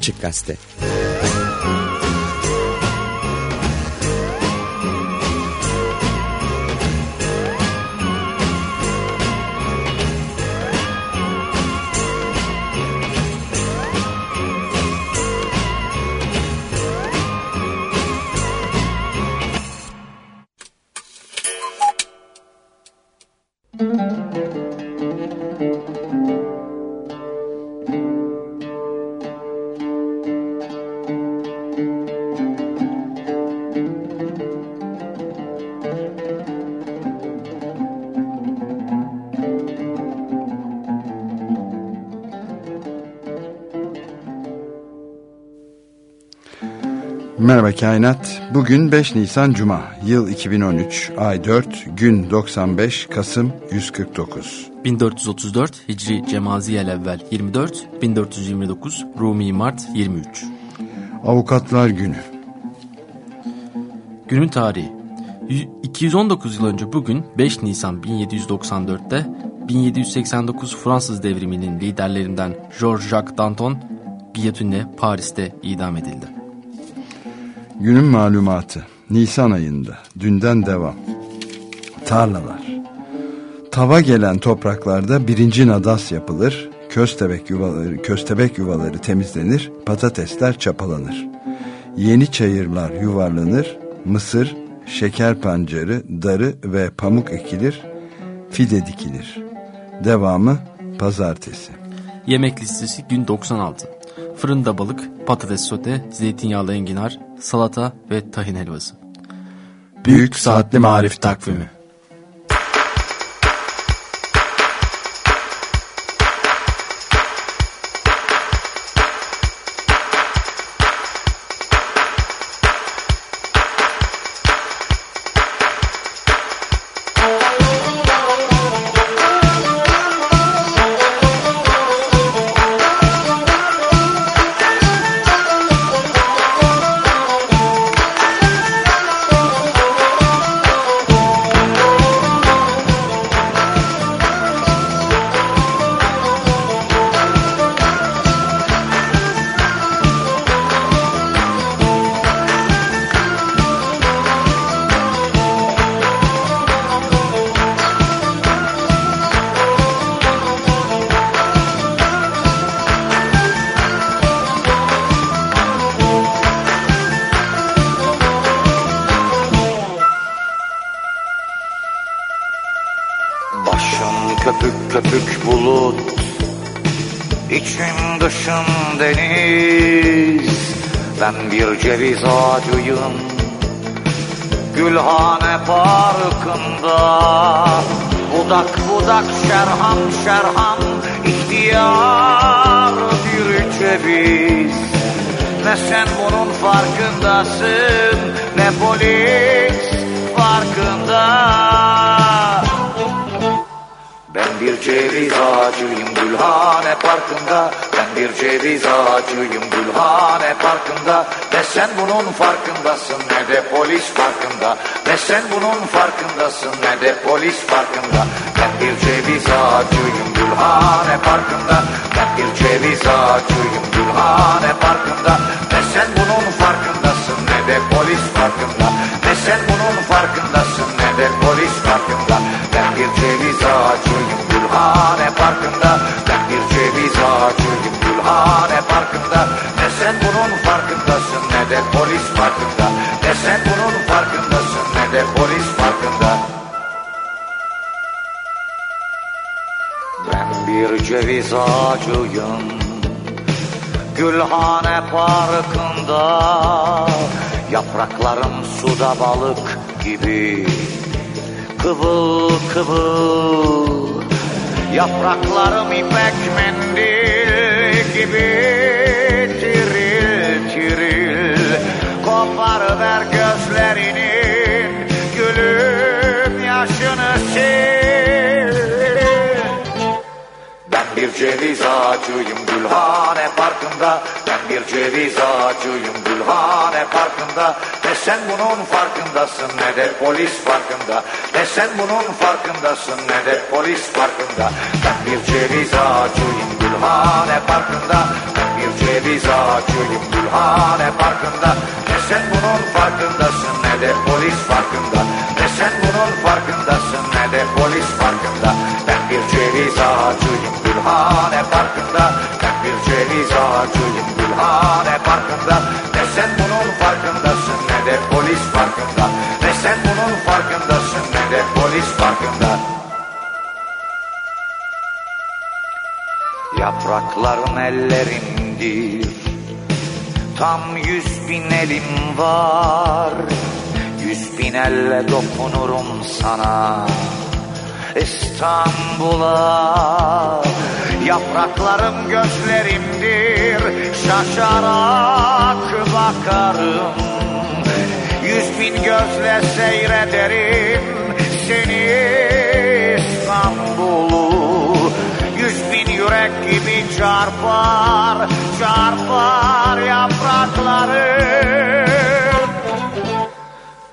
Açık Gazete Merhaba Kainat. Bugün 5 Nisan Cuma. Yıl 2013. Ay 4. Gün 95. Kasım 149. 1434 Hicri Cemaziyel evvel 24. 1429 Rumi Mart 23. Avukatlar Günü. Günün tarihi. 219 yıl önce bugün 5 Nisan 1794'te 1789 Fransız devriminin liderlerinden Georges-Jacques Danton giyotünle Paris'te idam edildi. Günün malumatı. Nisan ayında. Dünden devam. Tarlalar. Tava gelen topraklarda birinci nadas yapılır. Köstebek yuvaları, köstebek yuvaları temizlenir. Patatesler çapalanır. Yeni çayırlar yuvarlanır. Mısır, şeker pancarı, darı ve pamuk ekilir. Fide dikilir. Devamı pazartesi. Yemek listesi gün 96. Fırında balık, patates sote, zeytinyağlı enginar, salata ve tahin helvası. Büyük Saatli Marif Takvimi ceviz ağacıyım Gülhane parkında. Budak budak şerham şerham ihtiyar bir ceviz. Ne sen bunun farkındasın Ne polis farkında. Ben bir ceviz ağacıyım Gülhane Parkı'nda. Ben bir ceviz ağacıyım sen bunun farkındasın ne de polis farkında. Ben bir ceviz ağacıyım Gülhane Parkı'nda ağacıyım Gülhane Parkı'nda. Yapraklarım suda balık gibi. Kıvıl kıvıl Yapraklarım ipek mendil gibi. Tiril tiril Koparıver gözlerinin Gülüm ceviz ağacıyım Gülhane Parkı'nda. Ben bir ceviz ağacıyım Gülhane Parkı'nda. Ne sen bunun farkındasın ne de polis farkında Ne sen bunun farkındasın ne de polis farkında Ben bir ceviz ağacıyım Gülhane Parkı'nda. Ben bir ceviz ağacıyım Gülhane Parkı'nda. Ne sen bunun farkındasın ne de polis farkında Ne sen bunun farkındasın ne de polis farkında Ben bir ceviz ağacıyım Gülhane Parkı'nda Ben bir ceviz ağacıyım. Gülhane Parkı'nda Ne sen bunun farkındasın ne de polis farkında Ne sen bunun farkındasın ne de polis farkında Yaprakların ellerimdir Tam yüz bin elim var. Yüz bin elle dokunurum sana. İstanbul'a Yapraklarım gözlerimdir Şaşarak bakarım. Yüz bin gözle seyrederim Seni İstanbul'u. Yüz bin yürek gibi çarpar Çarpar yaprakları.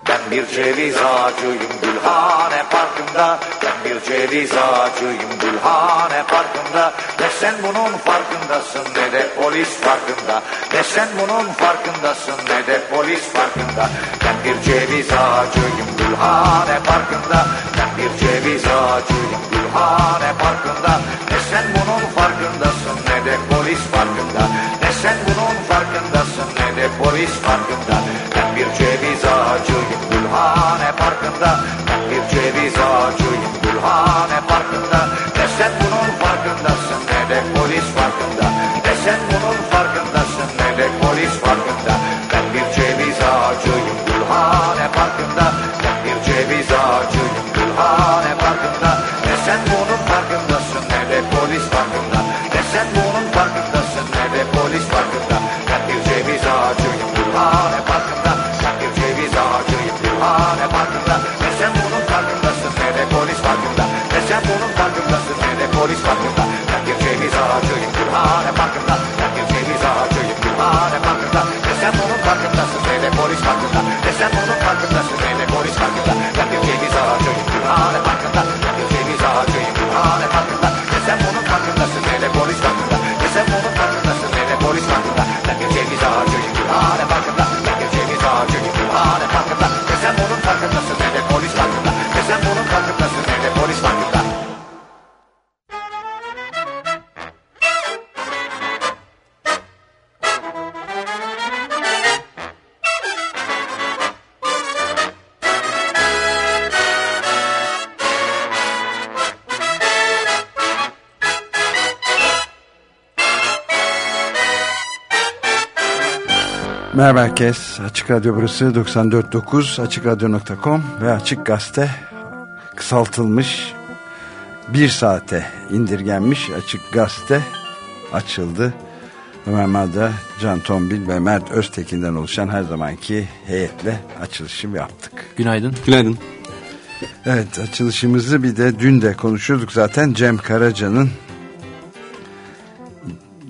Ben bir ceviz ağacıyım Gülhane Parkı'nda. Ben ceviz ağacıyım Gülhane Parkı'nda. Ne sen bunun farkındasın ne de polis farkında. Ne sen bunun farkındasın ne de polis farkında. Ben bir ceviz ağacıyım Gülhane Parkı'nda. Ben bir ceviz ağacıyım Gülhane Parkı'nda. Ne sen bunun farkındasın ne de polis farkında. Ne sen bunun farkındasın de polis farkında. Ben bir ceviz ağacıyım Gülhane Parkı'nda Ben bir ceviz ağacıyım Gülhane Parkı'nda Ne sen bunun farkındasın Merhaba herkes. Açık Radyo burası 94.9 AçıkRadyo.com ve Açık Gazete kısaltılmış bir saate indirgenmiş Açık Gazete açıldı. Ömer Madra, Can Tombil ve Mert Öztekin'den oluşan her zamanki heyetle açılışı yaptık. Günaydın. Günaydın. Evet açılışımızı bir de dün de konuşuyorduk zaten Cem Karaca'nın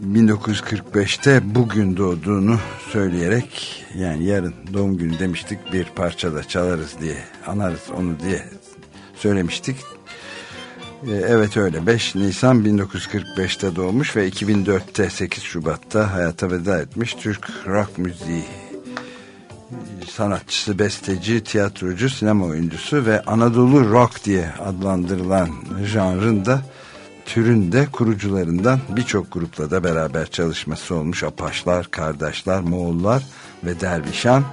1945'te bugün doğduğunu söyleyerek yani yarın doğum günü demiştik bir parçada çalarız diye anarız onu diye söylemiştik. Ee, Evet öyle 5 Nisan 1945'te doğmuş ve 2004'te 8 Şubat'ta hayata veda etmiş Türk rock müziği sanatçısı, besteci, tiyatrocu, sinema oyuncusu ve Anadolu rock diye adlandırılan janrın da türün de kurucularından birçok grupla da beraber çalışması olmuş. Apaçlar, Kardeşler, Moğollar ve Dervişan.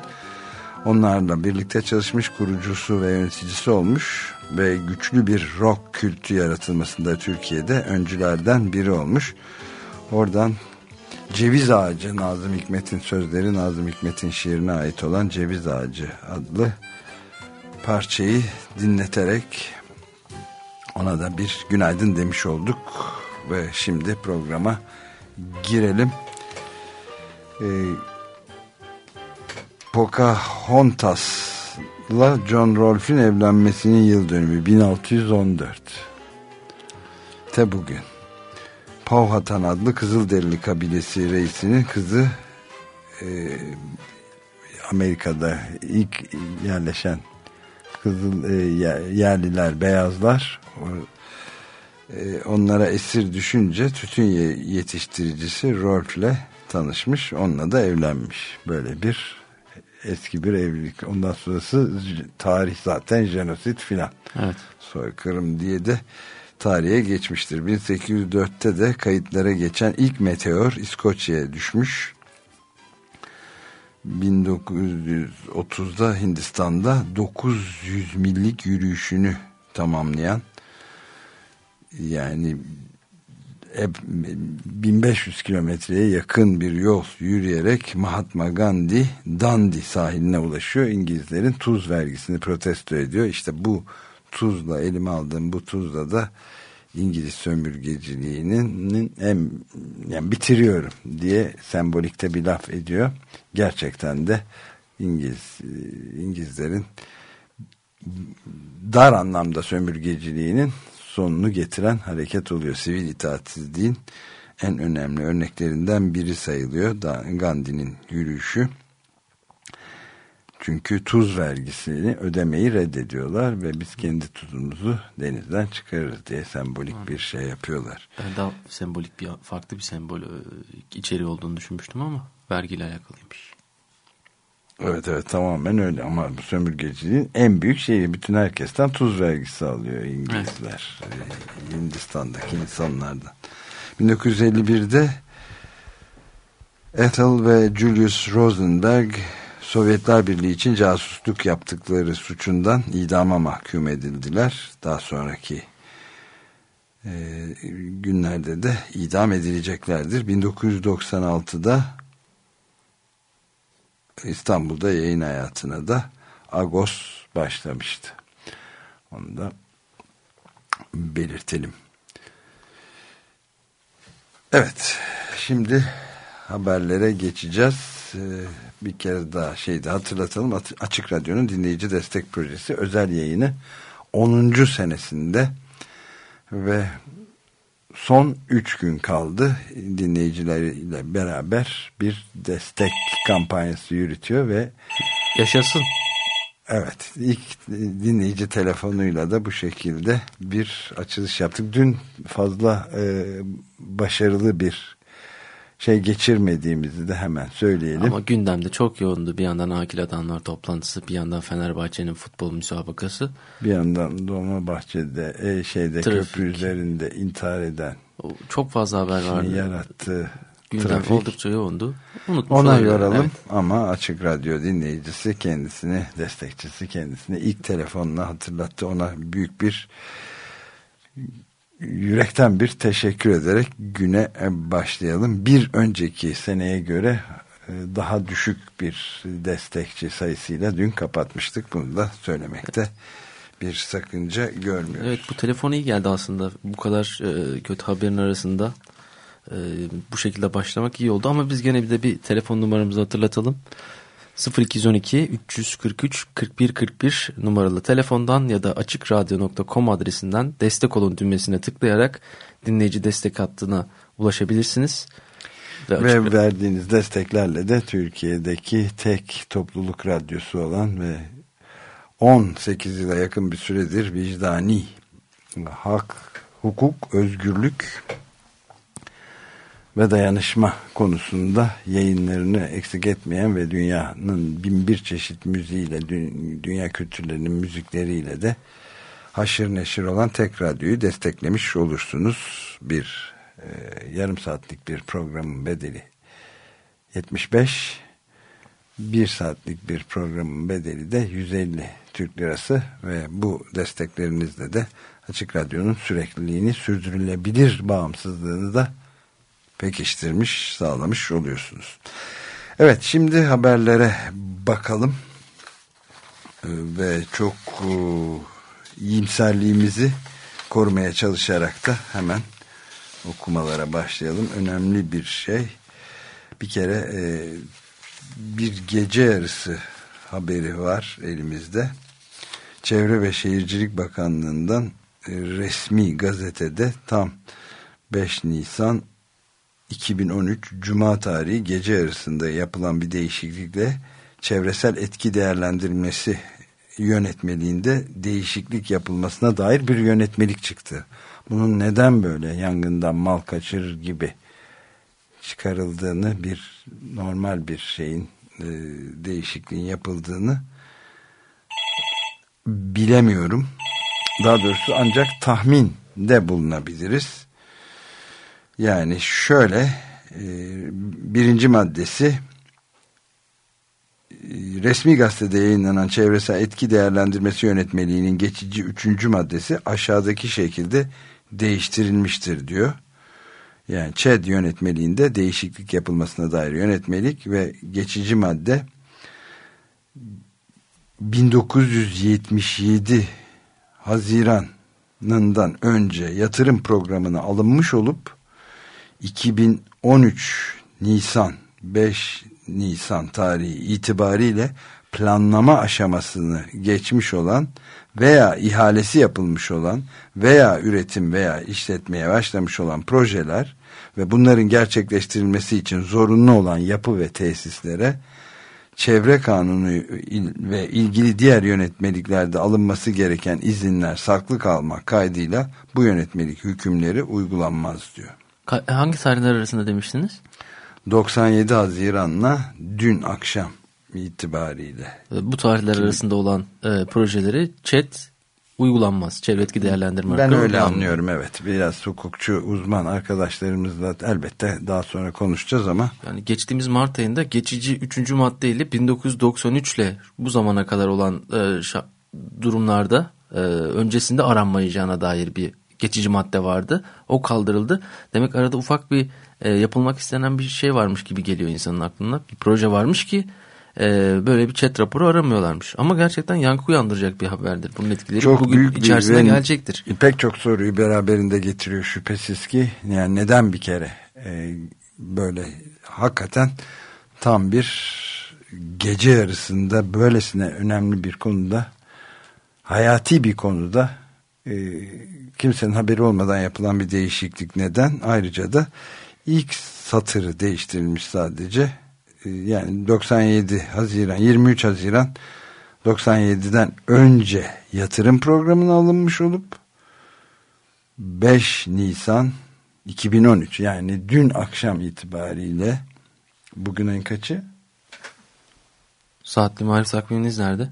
Onlarla birlikte çalışmış kurucusu ve yöneticisi olmuş ve güçlü bir rock kültü yaratılmasında Türkiye'de öncülerden biri olmuş. Oradan Ceviz Ağacı Nazım Hikmet'in sözleri Nazım Hikmet'in şiirine ait olan Ceviz Ağacı adlı parçayı dinleterek ona da bir günaydın demiş olduk ve şimdi programa girelim. Ee, Pocahontas'la John Rolfe'in evlenmesinin yıl dönümü 1614. Te bugün. Powhatan adlı Kızılderili kabilesi reisinin kızı e, Amerika'da ilk yerleşen Kızıl e, yerliler, beyazlar onlara esir düşünce tütün yetiştiricisi Rolf'le tanışmış. Onunla da evlenmiş. Böyle bir eski bir evlilik. Ondan sonrası tarih zaten jenosit filan. Evet. Soykırım diye de tarihe geçmiştir. 1804'te de kayıtlara geçen ilk meteor İskoçya'ya düşmüş. 1930'da Hindistan'da 900 millik yürüyüşünü tamamlayan yani 1500 kilometreye yakın bir yol yürüyerek Mahatma Gandhi Dandi sahiline ulaşıyor. İngilizlerin tuz vergisini protesto ediyor. İşte bu tuzla elime aldığım bu tuzla da İngiliz sömürgeciliğinin en yani bitiriyorum diye sembolikte bir laf ediyor. Gerçekten de İngiliz İngilizlerin dar anlamda sömürgeciliğinin sonunu getiren hareket oluyor. Sivil itaatsizliğin en önemli örneklerinden biri sayılıyor. Gandhi'nin yürüyüşü. Çünkü tuz vergisini ödemeyi reddediyorlar ve biz kendi tuzumuzu denizden çıkarırız diye sembolik bir şey yapıyorlar. Ben daha sembolik bir farklı bir sembol e, içeriği olduğunu düşünmüştüm ama vergiyle alakalıymış. Evet evet tamamen öyle ama sömürgeciliğin en büyük şeyi bütün herkesten tuz vergisi alıyor İngilizler. Evet. Hindistan'daki insanlardan. 1951'de Ethel ve Julius Rosenberg Sovyetler Birliği için casusluk yaptıkları suçundan idama mahkum edildiler. Daha sonraki e, günlerde de idam edileceklerdir. 1996'da İstanbul'da yayın hayatına da Agos başlamıştı. Onu da belirtelim. Evet, şimdi haberlere geçeceğiz. Ee, bir kere daha şeyde hatırlatalım. Açık Radyo'nun dinleyici destek projesi özel yayını 10. senesinde ve son 3 gün kaldı dinleyicileriyle beraber bir destek kampanyası yürütüyor ve yaşasın. Evet ilk dinleyici telefonuyla da bu şekilde bir açılış yaptık. Dün fazla e, başarılı bir şey geçirmediğimizi de hemen söyleyelim. Ama gündemde çok yoğundu. Bir yandan akil adamlar toplantısı, bir yandan Fenerbahçe'nin futbol müsabakası. Bir yandan Dolmabahçe'de e, şeyde Trafik. köprü üzerinde intihar eden. Çok fazla haber vardı. Yarattı. Gündem trafik. oldukça yoğundu. Unutmuş Ona yoralım evet. ama Açık Radyo dinleyicisi kendisini, destekçisi kendisini ilk telefonla hatırlattı. Ona büyük bir yürekten bir teşekkür ederek güne başlayalım. Bir önceki seneye göre e, daha düşük bir destekçi sayısıyla dün kapatmıştık. Bunu da söylemekte bir sakınca görmüyoruz. Evet bu telefon iyi geldi aslında. Bu kadar e, kötü haberin arasında e, bu şekilde başlamak iyi oldu. Ama biz gene bir de bir telefon numaramızı hatırlatalım. 0212 343 41 41 numaralı telefondan ya da açıkradyo.com adresinden destek olun düğmesine tıklayarak dinleyici destek hattına ulaşabilirsiniz. Ve, ve verdiğiniz desteklerle de Türkiye'deki tek topluluk radyosu olan ve 18 yıla yakın bir süredir vicdani hak, hukuk, özgürlük ve dayanışma konusunda yayınlarını eksik etmeyen ve dünyanın bin bir çeşit müziğiyle, dünya kültürlerinin müzikleriyle de haşır neşir olan tek radyoyu desteklemiş olursunuz. Bir e, yarım saatlik bir programın bedeli 75 bir saatlik bir programın bedeli de 150 Türk Lirası ve bu desteklerinizle de Açık Radyo'nun sürekliliğini sürdürülebilir bağımsızlığını da pekiştirmiş, sağlamış oluyorsunuz. Evet şimdi haberlere bakalım ee, ve çok e, iyimserliğimizi korumaya çalışarak da hemen okumalara başlayalım. Önemli bir şey bir kere e, bir gece yarısı haberi var elimizde. Çevre ve Şehircilik Bakanlığı'ndan resmi gazetede tam 5 Nisan 2013 Cuma tarihi gece yarısında yapılan bir değişiklikle çevresel etki değerlendirmesi yönetmeliğinde değişiklik yapılmasına dair bir yönetmelik çıktı. Bunun neden böyle yangından mal kaçırır gibi çıkarıldığını bir normal bir şeyin e, değişikliğin yapıldığını bilemiyorum. Daha doğrusu ancak tahmin de bulunabiliriz. Yani şöyle e, birinci maddesi e, resmi gazetede yayınlanan çevresel etki değerlendirmesi yönetmeliğinin geçici üçüncü maddesi aşağıdaki şekilde değiştirilmiştir diyor. Yani ÇED yönetmeliğinde değişiklik yapılmasına dair yönetmelik ve geçici madde 1977 Haziran'ından önce yatırım programına alınmış olup 2013 Nisan 5 Nisan tarihi itibariyle planlama aşamasını geçmiş olan veya ihalesi yapılmış olan veya üretim veya işletmeye başlamış olan projeler ve bunların gerçekleştirilmesi için zorunlu olan yapı ve tesislere çevre kanunu ve ilgili diğer yönetmeliklerde alınması gereken izinler saklı kalmak kaydıyla bu yönetmelik hükümleri uygulanmaz diyor. Hangi tarihler arasında demiştiniz? 97 Haziran'la dün akşam itibariyle. Bu tarihler arasında olan e, projeleri chat uygulanmaz. Çevre etki değerlendirme Ben öyle anlıyorum evet. Biraz hukukçu uzman arkadaşlarımızla elbette daha sonra konuşacağız ama. Yani geçtiğimiz Mart ayında geçici 3. maddeyle 1993 ile bu zamana kadar olan e, durumlarda e, öncesinde aranmayacağına dair bir geçici madde vardı. O kaldırıldı. Demek arada ufak bir e, yapılmak istenen bir şey varmış gibi geliyor insanın aklına. Bir proje varmış ki e, böyle bir chat raporu aramıyorlarmış. Ama gerçekten yankı uyandıracak bir haberdir. Bunun etkileri çok bugün büyük içerisine bir, gelecektir. Pek çok soruyu beraberinde getiriyor şüphesiz ki. Yani neden bir kere e, böyle hakikaten tam bir gece yarısında böylesine önemli bir konuda hayati bir konuda e, kimsenin haberi olmadan yapılan bir değişiklik neden? Ayrıca da ilk satırı değiştirilmiş sadece e, yani 97 Haziran 23 Haziran 97'den önce yatırım programına alınmış olup 5 Nisan 2013 yani dün akşam itibariyle bugün en kaçı? Saatli marif takviminiz nerede?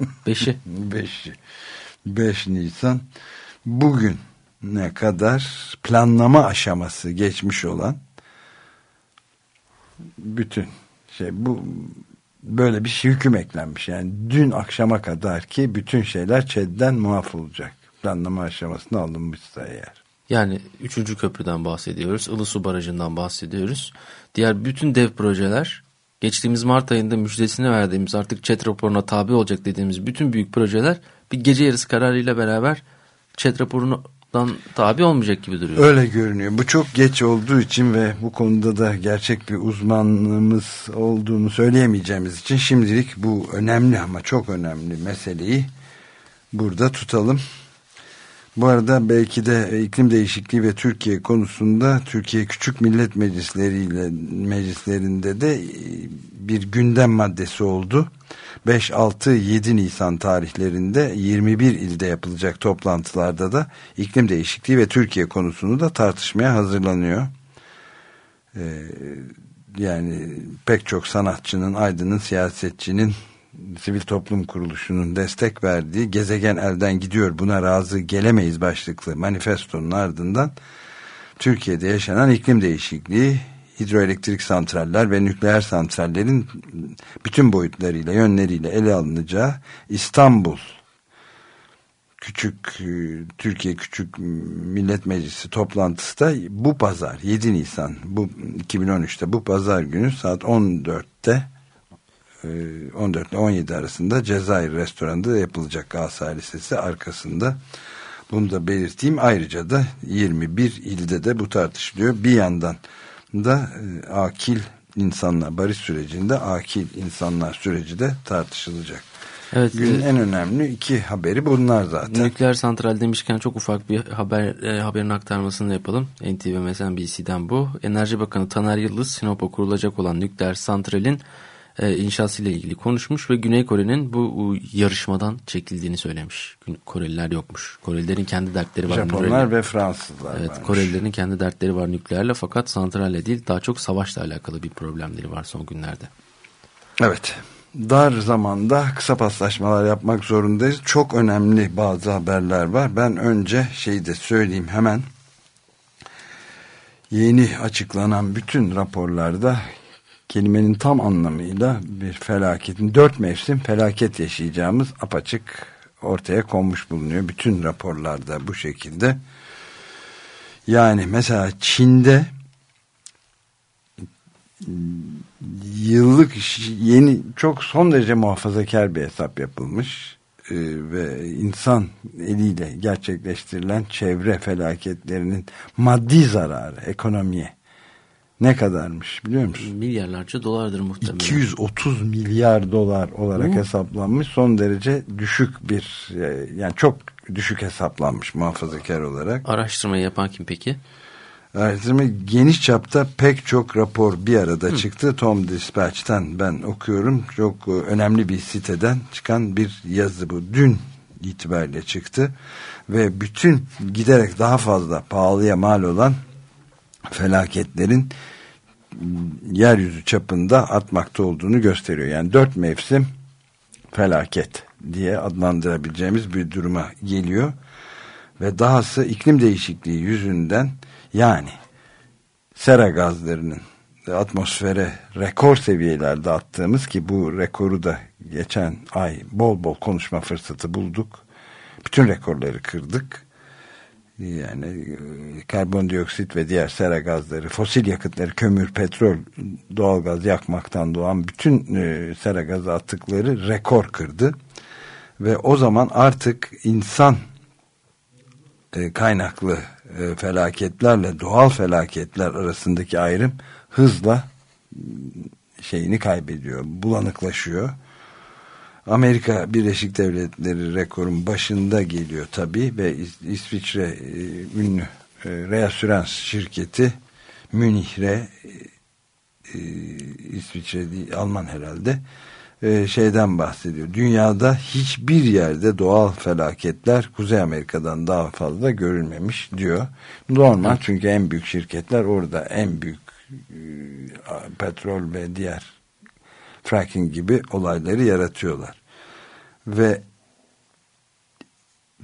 Beşi. Beşi. 5 Nisan bugün ne kadar planlama aşaması geçmiş olan bütün şey bu böyle bir şey hüküm eklenmiş. Yani dün akşama kadar ki bütün şeyler ÇED'den muaf olacak. Planlama aşamasına alınmışsa eğer. Yani 3. köprüden bahsediyoruz. Ilısu Barajı'ndan bahsediyoruz. Diğer bütün dev projeler geçtiğimiz Mart ayında müjdesini verdiğimiz artık ÇED raporuna tabi olacak dediğimiz bütün büyük projeler bir gece yarısı kararıyla beraber ÇED raporunu dan tabi olmayacak gibi duruyor. Öyle görünüyor. Bu çok geç olduğu için ve bu konuda da gerçek bir uzmanlığımız olduğunu söyleyemeyeceğimiz için şimdilik bu önemli ama çok önemli meseleyi burada tutalım. Bu arada belki de iklim değişikliği ve Türkiye konusunda Türkiye Küçük Millet Meclisleriyle meclislerinde de bir gündem maddesi oldu. 5, 6, 7 Nisan tarihlerinde 21 ilde yapılacak toplantılarda da iklim değişikliği ve Türkiye konusunu da tartışmaya hazırlanıyor. Ee, yani pek çok sanatçının, aydının, siyasetçinin, sivil toplum kuruluşunun destek verdiği gezegen elden gidiyor buna razı gelemeyiz başlıklı manifestonun ardından Türkiye'de yaşanan iklim değişikliği hidroelektrik santraller ve nükleer santrallerin bütün boyutlarıyla, yönleriyle ele alınacağı İstanbul Küçük e, Türkiye Küçük Millet Meclisi toplantısı da bu pazar 7 Nisan bu 2013'te bu pazar günü saat 14'te 14 ile 17 arasında Cezayir restoranında yapılacak Galatasaray Lisesi arkasında bunu da belirteyim. Ayrıca da 21 ilde de bu tartışılıyor. Bir yandan da e, akil insanlar barış sürecinde akil insanlar süreci de tartışılacak. Evet, Günün e, en önemli iki haberi bunlar zaten. Nükleer santral demişken çok ufak bir haber e, haberin aktarmasını yapalım. NTV MSNBC'den bu. Enerji Bakanı Taner Yıldız Sinop'a kurulacak olan nükleer santralin e, inşasıyla ilgili konuşmuş ve Güney Kore'nin bu yarışmadan çekildiğini söylemiş. Koreliler yokmuş. Korelilerin kendi dertleri var. Japonlar ve Fransızlar Evet varmış. Korelilerin kendi dertleri var nükleerle fakat santralle değil daha çok savaşla alakalı bir problemleri var son günlerde. Evet dar zamanda kısa paslaşmalar yapmak zorundayız. Çok önemli bazı haberler var. Ben önce şeyi de söyleyeyim hemen. Yeni açıklanan bütün raporlarda kelimenin tam anlamıyla bir felaketin dört mevsim felaket yaşayacağımız apaçık ortaya konmuş bulunuyor. Bütün raporlarda bu şekilde. Yani mesela Çin'de yıllık yeni çok son derece muhafazakar bir hesap yapılmış ee, ve insan eliyle gerçekleştirilen çevre felaketlerinin maddi zararı ekonomiye ne kadarmış biliyor musun? Milyarlarca dolardır muhtemelen. 230 milyar dolar olarak Hı. hesaplanmış. Son derece düşük bir e, yani çok düşük hesaplanmış muhafazakar olarak. Araştırmayı yapan kim peki? Araştırma geniş çapta pek çok rapor bir arada Hı. çıktı. Tom Dispatch'ten ben okuyorum. Çok e, önemli bir siteden çıkan bir yazı bu. Dün itibariyle çıktı. Ve bütün giderek daha fazla pahalıya mal olan felaketlerin yeryüzü çapında artmakta olduğunu gösteriyor. Yani dört mevsim felaket diye adlandırabileceğimiz bir duruma geliyor. Ve dahası iklim değişikliği yüzünden yani sera gazlarının atmosfere rekor seviyelerde attığımız ki bu rekoru da geçen ay bol bol konuşma fırsatı bulduk. Bütün rekorları kırdık yani e, karbondioksit ve diğer sera gazları, fosil yakıtları, kömür, petrol, doğalgaz yakmaktan doğan bütün e, sera gazı atıkları rekor kırdı. Ve o zaman artık insan e, kaynaklı felaketlerle doğal felaketler arasındaki ayrım hızla şeyini kaybediyor, bulanıklaşıyor Amerika Birleşik Devletleri rekorun başında geliyor tabi ve İsviçre e, ünlü e, reasürans şirketi Münih Re e, İsviçre değil Alman herhalde e, şeyden bahsediyor. Dünyada hiçbir yerde doğal felaketler Kuzey Amerika'dan daha fazla görülmemiş diyor. Normal çünkü en büyük şirketler orada en büyük e, petrol ve diğer fracking gibi olayları yaratıyorlar. Ve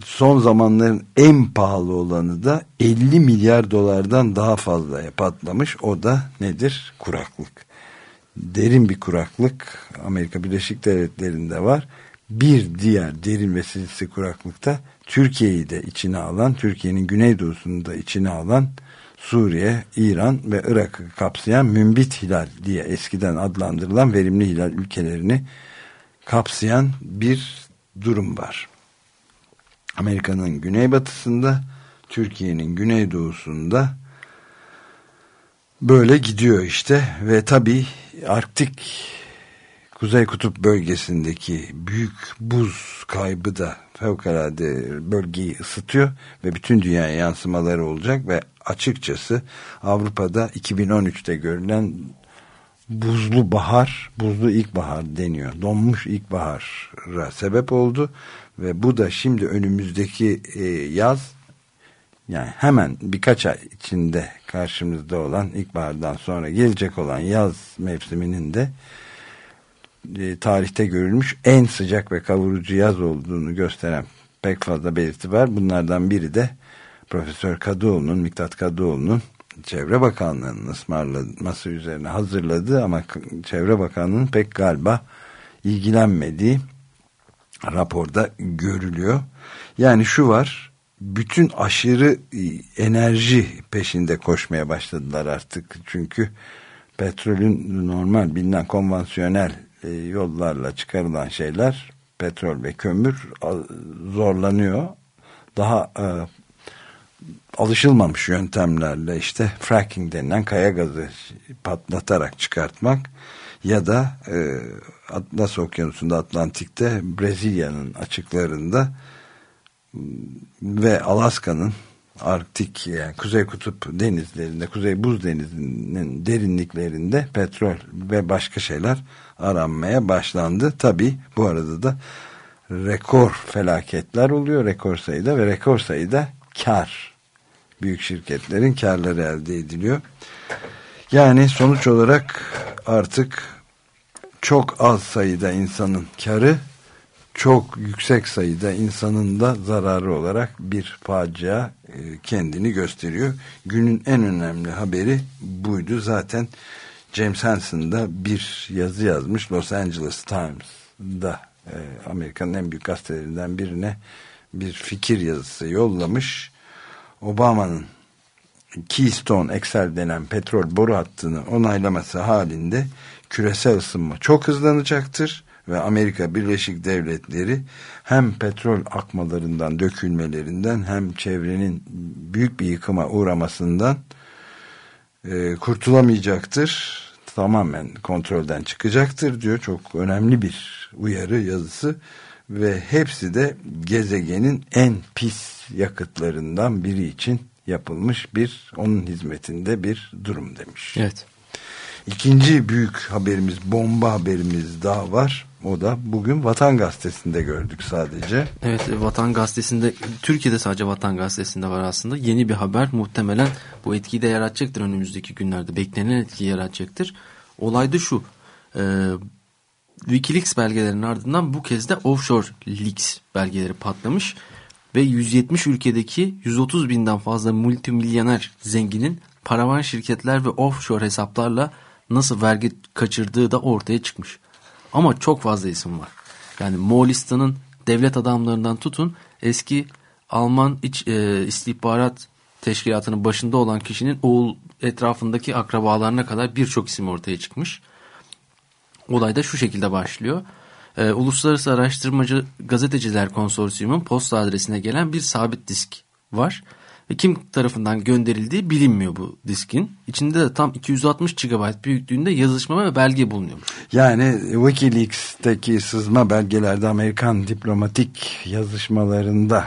son zamanların en pahalı olanı da 50 milyar dolardan daha fazlaya patlamış. O da nedir? Kuraklık. Derin bir kuraklık Amerika Birleşik Devletleri'nde var. Bir diğer derin ve silsi kuraklıkta Türkiye'yi de içine alan, Türkiye'nin güneydoğusunu da içine alan Suriye, İran ve Irak'ı kapsayan mümbit hilal diye eskiden adlandırılan verimli hilal ülkelerini kapsayan bir durum var. Amerika'nın güneybatısında, Türkiye'nin güneydoğusunda böyle gidiyor işte ve tabi Arktik Kuzey Kutup bölgesindeki büyük buz kaybı da fevkalade bölgeyi ısıtıyor ve bütün dünyaya yansımaları olacak ve açıkçası Avrupa'da 2013'te görülen buzlu bahar, buzlu ilkbahar deniyor. Donmuş ilkbahara sebep oldu ve bu da şimdi önümüzdeki e, yaz yani hemen birkaç ay içinde karşımızda olan ilkbahardan sonra gelecek olan yaz mevsiminin de e, tarihte görülmüş en sıcak ve kavurucu yaz olduğunu gösteren pek fazla belirti var. Bunlardan biri de Profesör Kadıoğlu'nun, Miktat Kadıoğlu'nun Çevre Bakanlığı'nın ısmarlaması üzerine hazırladığı ama Çevre Bakanlığı'nın pek galiba ilgilenmediği raporda görülüyor. Yani şu var, bütün aşırı enerji peşinde koşmaya başladılar artık. Çünkü petrolün normal bilinen konvansiyonel e, yollarla çıkarılan şeyler petrol ve kömür zorlanıyor. Daha e, alışılmamış yöntemlerle işte fracking denilen kaya gazı patlatarak çıkartmak ya da e, Atlas Okyanusu'nda Atlantik'te Brezilya'nın açıklarında ve Alaska'nın Arktik yani Kuzey Kutup denizlerinde, Kuzey Buz Denizi'nin derinliklerinde petrol ve başka şeyler aranmaya başlandı. Tabi bu arada da rekor felaketler oluyor rekor sayıda ve rekor sayıda kar. Büyük şirketlerin karları elde ediliyor. Yani sonuç olarak artık çok az sayıda insanın karı çok yüksek sayıda insanın da zararı olarak bir facia e, kendini gösteriyor. Günün en önemli haberi buydu. Zaten James Hansen da bir yazı yazmış Los Angeles Times'da e, Amerika'nın en büyük gazetelerinden birine bir fikir yazısı yollamış. Obama'nın Keystone XL denen petrol boru hattını onaylaması halinde küresel ısınma çok hızlanacaktır ve Amerika Birleşik Devletleri hem petrol akmalarından, dökülmelerinden hem çevrenin büyük bir yıkıma uğramasından e, kurtulamayacaktır. Tamamen kontrolden çıkacaktır diyor. Çok önemli bir uyarı yazısı ve hepsi de gezegenin en pis yakıtlarından biri için yapılmış bir onun hizmetinde bir durum demiş. Evet. İkinci büyük haberimiz bomba haberimiz daha var. O da bugün Vatan Gazetesi'nde gördük sadece. Evet Vatan Gazetesi'nde Türkiye'de sadece Vatan Gazetesi'nde var aslında. Yeni bir haber muhtemelen bu etkiyi de yaratacaktır önümüzdeki günlerde. Beklenen etkiyi yaratacaktır. Olay da şu. E, Wikileaks belgelerinin ardından bu kez de Offshore Leaks belgeleri patlamış. Ve 170 ülkedeki 130 binden fazla multimilyoner zenginin paravan şirketler ve offshore hesaplarla nasıl vergi kaçırdığı da ortaya çıkmış. Ama çok fazla isim var. Yani Moğolistan'ın devlet adamlarından tutun eski Alman iç e, istihbarat teşkilatının başında olan kişinin oğul etrafındaki akrabalarına kadar birçok isim ortaya çıkmış. Olay da şu şekilde başlıyor. Ee, Uluslararası Araştırmacı Gazeteciler Konsorsiyumun posta adresine gelen bir sabit disk var. Ve kim tarafından gönderildiği bilinmiyor bu diskin. İçinde de tam 260 GB büyüklüğünde yazışma ve belge bulunuyormuş. Yani Wikileaks'teki sızma belgelerde Amerikan diplomatik yazışmalarında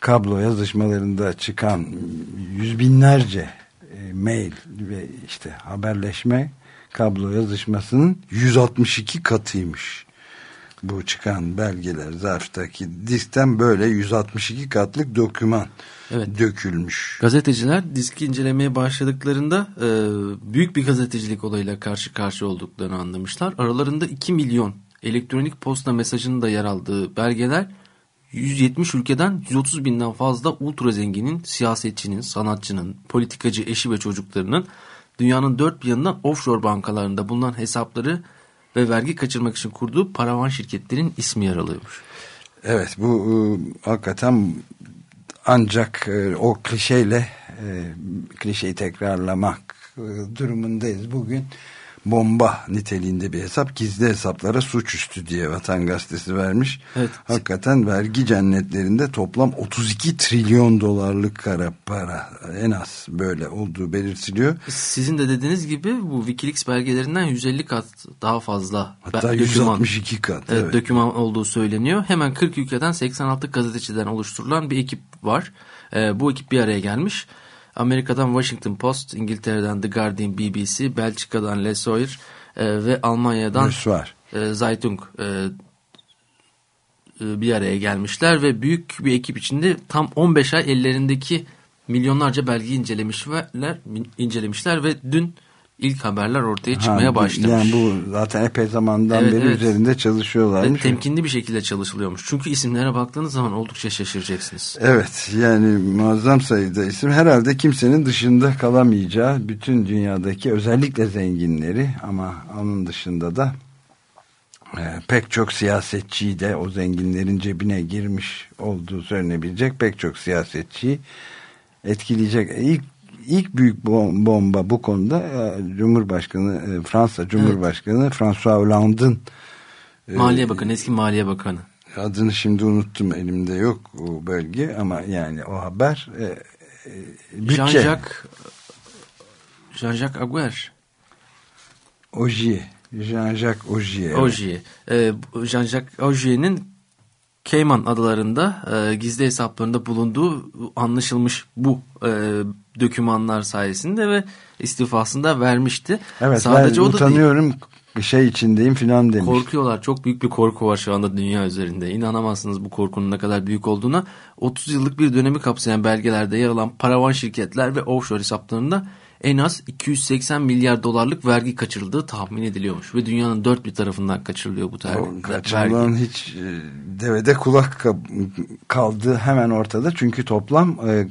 kablo yazışmalarında çıkan yüz binlerce e, mail ve işte haberleşme kablo yazışmasının 162 katıymış bu çıkan belgeler zarftaki diskten böyle 162 katlık doküman evet. dökülmüş. Gazeteciler diski incelemeye başladıklarında e, büyük bir gazetecilik olayıyla karşı karşıya olduklarını anlamışlar. Aralarında 2 milyon elektronik posta mesajının da yer aldığı belgeler 170 ülkeden 130 binden fazla ultra zenginin, siyasetçinin, sanatçının, politikacı eşi ve çocuklarının dünyanın dört bir yanından offshore bankalarında bulunan hesapları ve vergi kaçırmak için kurduğu paravan şirketlerin ismi yer alıyormuş. Evet bu e, hakikaten ancak e, o klişeyle e, klişeyi tekrarlamak e, durumundayız. Bugün bomba niteliğinde bir hesap gizli hesaplara suçüstü diye Vatan Gazetesi vermiş. Evet. Hakikaten vergi cennetlerinde toplam 32 trilyon dolarlık kara para en az böyle olduğu belirtiliyor. Sizin de dediğiniz gibi bu Wikileaks belgelerinden 150 kat daha fazla. Hatta 162 döküman, kat. Evet, evet. Döküman olduğu söyleniyor. Hemen 40 ülkeden 86 gazeteciden oluşturulan bir ekip var. Ee, bu ekip bir araya gelmiş. Amerika'dan Washington Post, İngiltere'den The Guardian, BBC, Belçika'dan Le Soir e, ve Almanya'dan e, Zeitung e, e, bir araya gelmişler ve büyük bir ekip içinde tam 15 ay ellerindeki milyonlarca belge incelemişler, incelemişler ve dün ilk haberler ortaya çıkmaya ha, başlamış. Yani bu zaten epey zamandan evet, beri evet. üzerinde çalışıyorlarmış. Ve temkinli bir şekilde çalışılıyormuş. Çünkü isimlere baktığınız zaman oldukça şaşıracaksınız. Evet yani muazzam sayıda isim. Herhalde kimsenin dışında kalamayacağı bütün dünyadaki özellikle zenginleri ama onun dışında da e, pek çok siyasetçiyi de o zenginlerin cebine girmiş olduğu söylenebilecek pek çok siyasetçiyi etkileyecek. İlk ilk büyük bomba bu konuda e, Cumhurbaşkanı e, Fransa Cumhurbaşkanı evet. François Hollande'ın e, Maliye Bakanı eski Maliye Bakanı. Adını şimdi unuttum elimde yok o bölge ama yani o haber Jean-Jacques Jean-Jacques Aguer. Ogier Jean-Jacques Ogier Ogier. Jean-Jacques Ogier'in Cayman adalarında e, gizli hesaplarında bulunduğu anlaşılmış bu e, dokümanlar sayesinde ve istifasında vermişti. Evet Sadece ben o da utanıyorum değil. şey içindeyim filan demiş. Korkuyorlar çok büyük bir korku var şu anda dünya üzerinde. İnanamazsınız bu korkunun ne kadar büyük olduğuna. 30 yıllık bir dönemi kapsayan belgelerde yer alan paravan şirketler ve offshore hesaplarında en az 280 milyar dolarlık vergi kaçırıldığı tahmin ediliyormuş. Ve dünyanın dört bir tarafından kaçırılıyor bu vergi. Kaçırılan hiç e, devede kulak kaldı hemen ortada. Çünkü toplam e,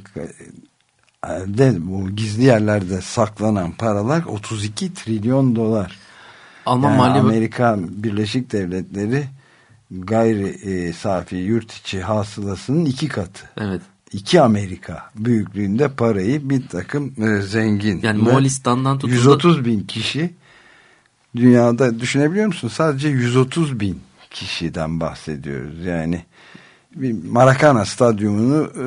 de bu gizli yerlerde saklanan paralar 32 trilyon dolar. Alman yani Mali Amerika Birleşik Devletleri gayri e, safi yurt içi hasılasının iki katı. Evet iki Amerika büyüklüğünde parayı bir takım e, zengin. Yani Moğolistan'dan tutuldu. 130 bin kişi dünyada düşünebiliyor musun? Sadece 130 bin kişiden bahsediyoruz. Yani bir Maracana stadyumunu e,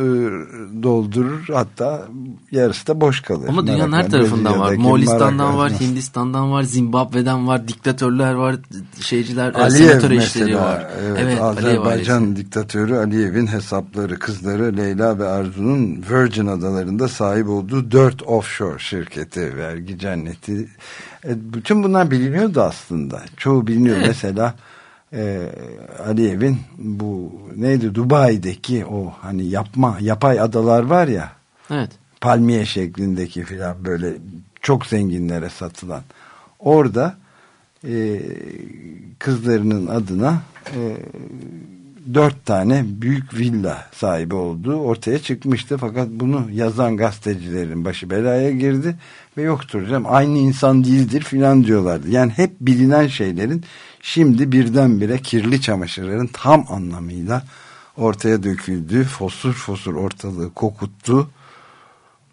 doldurur hatta yarısı da boş kalır. Ama dünyanın her tarafından var. Moğolistan'dan var, Hindistan'dan var, Zimbabwe'den var, diktatörler var, şeyciler, Aliyev senatör eşleri var. Evet, evet Azerbaycan Aliyev diktatörü Aliyev'in hesapları, kızları Leyla ve Arzu'nun Virgin adalarında sahip olduğu dört offshore şirketi, vergi cenneti. E, bütün bunlar biliniyordu aslında. Çoğu biliniyor. Evet. Mesela e, Aliyev'in bu neydi Dubai'deki o hani yapma yapay adalar var ya evet. palmiye şeklindeki filan böyle çok zenginlere satılan orada e, kızlarının adına e, dört tane büyük villa sahibi olduğu ortaya çıkmıştı. Fakat bunu yazan gazetecilerin başı belaya girdi ve yoktur canım aynı insan değildir filan diyorlardı. Yani hep bilinen şeylerin Şimdi birdenbire kirli çamaşırların tam anlamıyla ortaya döküldüğü, fosur fosur ortalığı kokuttu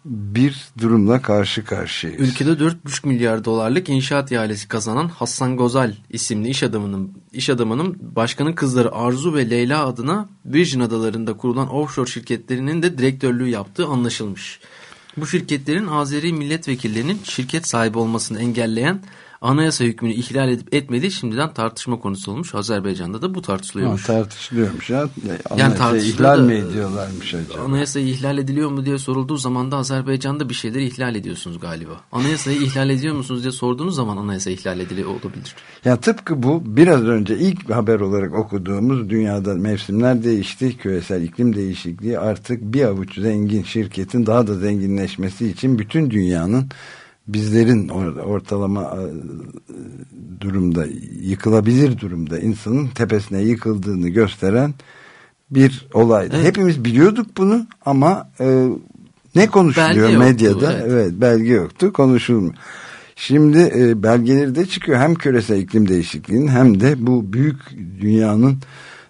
bir durumla karşı karşıyayız. Ülkede 4,5 milyar dolarlık inşaat ihalesi kazanan Hassan Gozal isimli iş adamının iş adamının başkanın kızları Arzu ve Leyla adına Virgin Adaları'nda kurulan offshore şirketlerinin de direktörlüğü yaptığı anlaşılmış. Bu şirketlerin Azeri milletvekillerinin şirket sahibi olmasını engelleyen anayasa hükmünü ihlal edip etmediği şimdiden tartışma konusu olmuş. Azerbaycan'da da bu tartışılıyormuş. Ha, tartışılıyormuş ya. Yani ihlal mi ediyorlarmış acaba? Anayasayı ihlal ediliyor mu diye sorulduğu zaman da Azerbaycan'da bir şeyleri ihlal ediyorsunuz galiba. Anayasayı ihlal ediyor musunuz diye sorduğunuz zaman anayasa ihlal ediliyor olabilir. Ya tıpkı bu biraz önce ilk haber olarak okuduğumuz dünyada mevsimler değişti. Küresel iklim değişikliği artık bir avuç zengin şirketin daha da zenginleşmesi için bütün dünyanın bizlerin ortalama e, durumda yıkılabilir durumda insanın tepesine yıkıldığını gösteren bir olaydı. Evet. Hepimiz biliyorduk bunu ama e, ne konuşuluyor belge medyada? Yoktu, evet. evet belge yoktu konuşulmuyor. Şimdi e, belgeleri de çıkıyor hem küresel iklim değişikliğinin hem de bu büyük dünyanın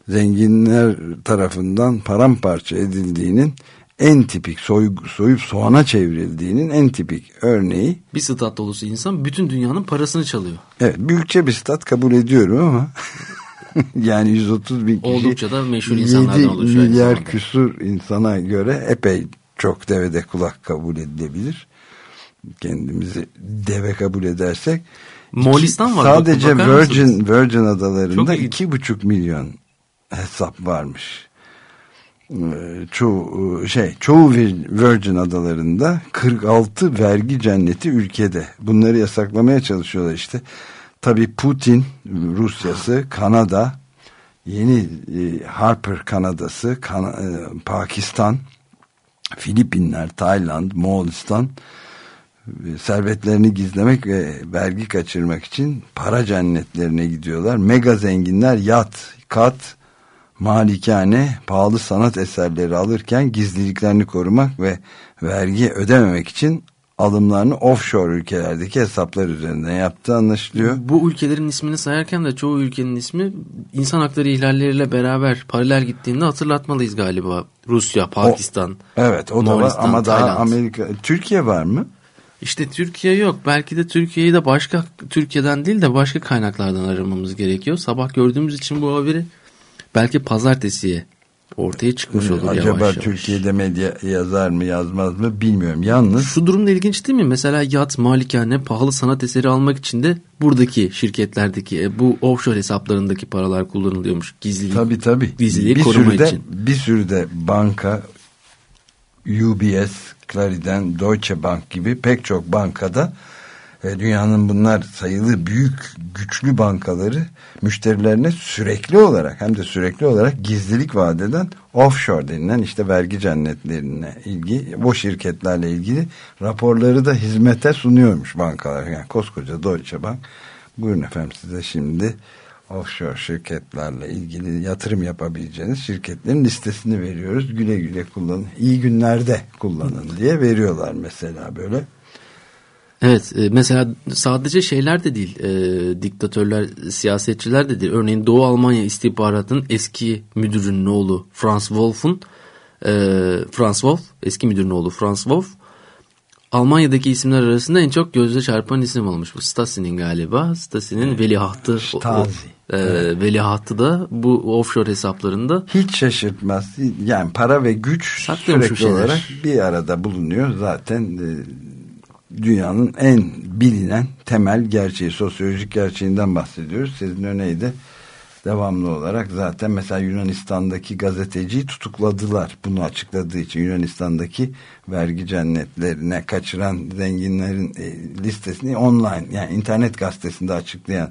zenginler tarafından paramparça edildiğinin en tipik soy, soyup soğana çevrildiğinin en tipik örneği. Bir stat dolusu insan bütün dünyanın parasını çalıyor. Evet büyükçe bir stat kabul ediyorum ama yani 130 bin kişi oldukça da meşhur insanlardan oluşuyor. milyar küsur insana göre epey çok devede kulak kabul edilebilir. Kendimizi deve kabul edersek. Moğolistan var. Sadece Virgin, Virgin adalarında iki buçuk milyon hesap varmış. Ee, çoğu şey çoğu Virgin adalarında 46 vergi cenneti ülkede. Bunları yasaklamaya çalışıyorlar işte. Tabi Putin Rusyası, Kanada, yeni e, Harper Kanadası, kan e, Pakistan, Filipinler, Tayland, Moğolistan e, servetlerini gizlemek ve vergi kaçırmak için para cennetlerine gidiyorlar. Mega zenginler yat, kat, malikane pahalı sanat eserleri alırken gizliliklerini korumak ve vergi ödememek için alımlarını offshore ülkelerdeki hesaplar üzerinden yaptığı anlaşılıyor. Bu ülkelerin ismini sayarken de çoğu ülkenin ismi insan hakları ihlalleriyle beraber paralel gittiğinde hatırlatmalıyız galiba. Rusya, Pakistan. O, evet o da var ama Tayland. daha Amerika. Türkiye var mı? İşte Türkiye yok. Belki de Türkiye'yi de başka Türkiye'den değil de başka kaynaklardan aramamız gerekiyor. Sabah gördüğümüz için bu haberi belki pazartesiye ortaya çıkmış olur Acaba yavaş yavaş. Türkiye'de medya yazar mı yazmaz mı bilmiyorum. Yalnız Şu durumda ilginç değil mi? Mesela yat, malikane, pahalı sanat eseri almak için de buradaki şirketlerdeki e, bu offshore hesaplarındaki paralar kullanılıyormuş. Gizlilik. tabii tabii Gizliliği bir koruma sürü de, için. bir sürü de banka UBS, Clariden, Deutsche Bank gibi pek çok bankada dünyanın bunlar sayılı büyük güçlü bankaları müşterilerine sürekli olarak hem de sürekli olarak gizlilik vaat eden offshore denilen işte vergi cennetlerine ilgi bu şirketlerle ilgili raporları da hizmete sunuyormuş bankalar. Yani koskoca Deutsche Bank buyurun efendim size şimdi offshore şirketlerle ilgili yatırım yapabileceğiniz şirketlerin listesini veriyoruz. Güle güle kullanın. İyi günlerde kullanın diye veriyorlar mesela böyle. Evet e, mesela sadece şeyler de değil e, diktatörler siyasetçiler de değil. Örneğin Doğu Almanya istihbaratının eski müdürünün oğlu Franz Wolf'un e, Franz Wolf eski müdürünün oğlu Franz Wolf Almanya'daki isimler arasında en çok gözle çarpan isim olmuş bu. Stasi'nin galiba. Stasi'nin veliahtı. Stasi. o- e, veliahtı da bu offshore hesaplarında. Hiç şaşırtmaz. Yani para ve güç Saklıyormuş sürekli olarak bir arada bulunuyor. Zaten e, dünyanın en bilinen temel gerçeği, sosyolojik gerçeğinden bahsediyoruz. Sizin örneği de devamlı olarak zaten mesela Yunanistan'daki gazeteciyi tutukladılar. Bunu açıkladığı için Yunanistan'daki vergi cennetlerine kaçıran zenginlerin e, listesini online yani internet gazetesinde açıklayan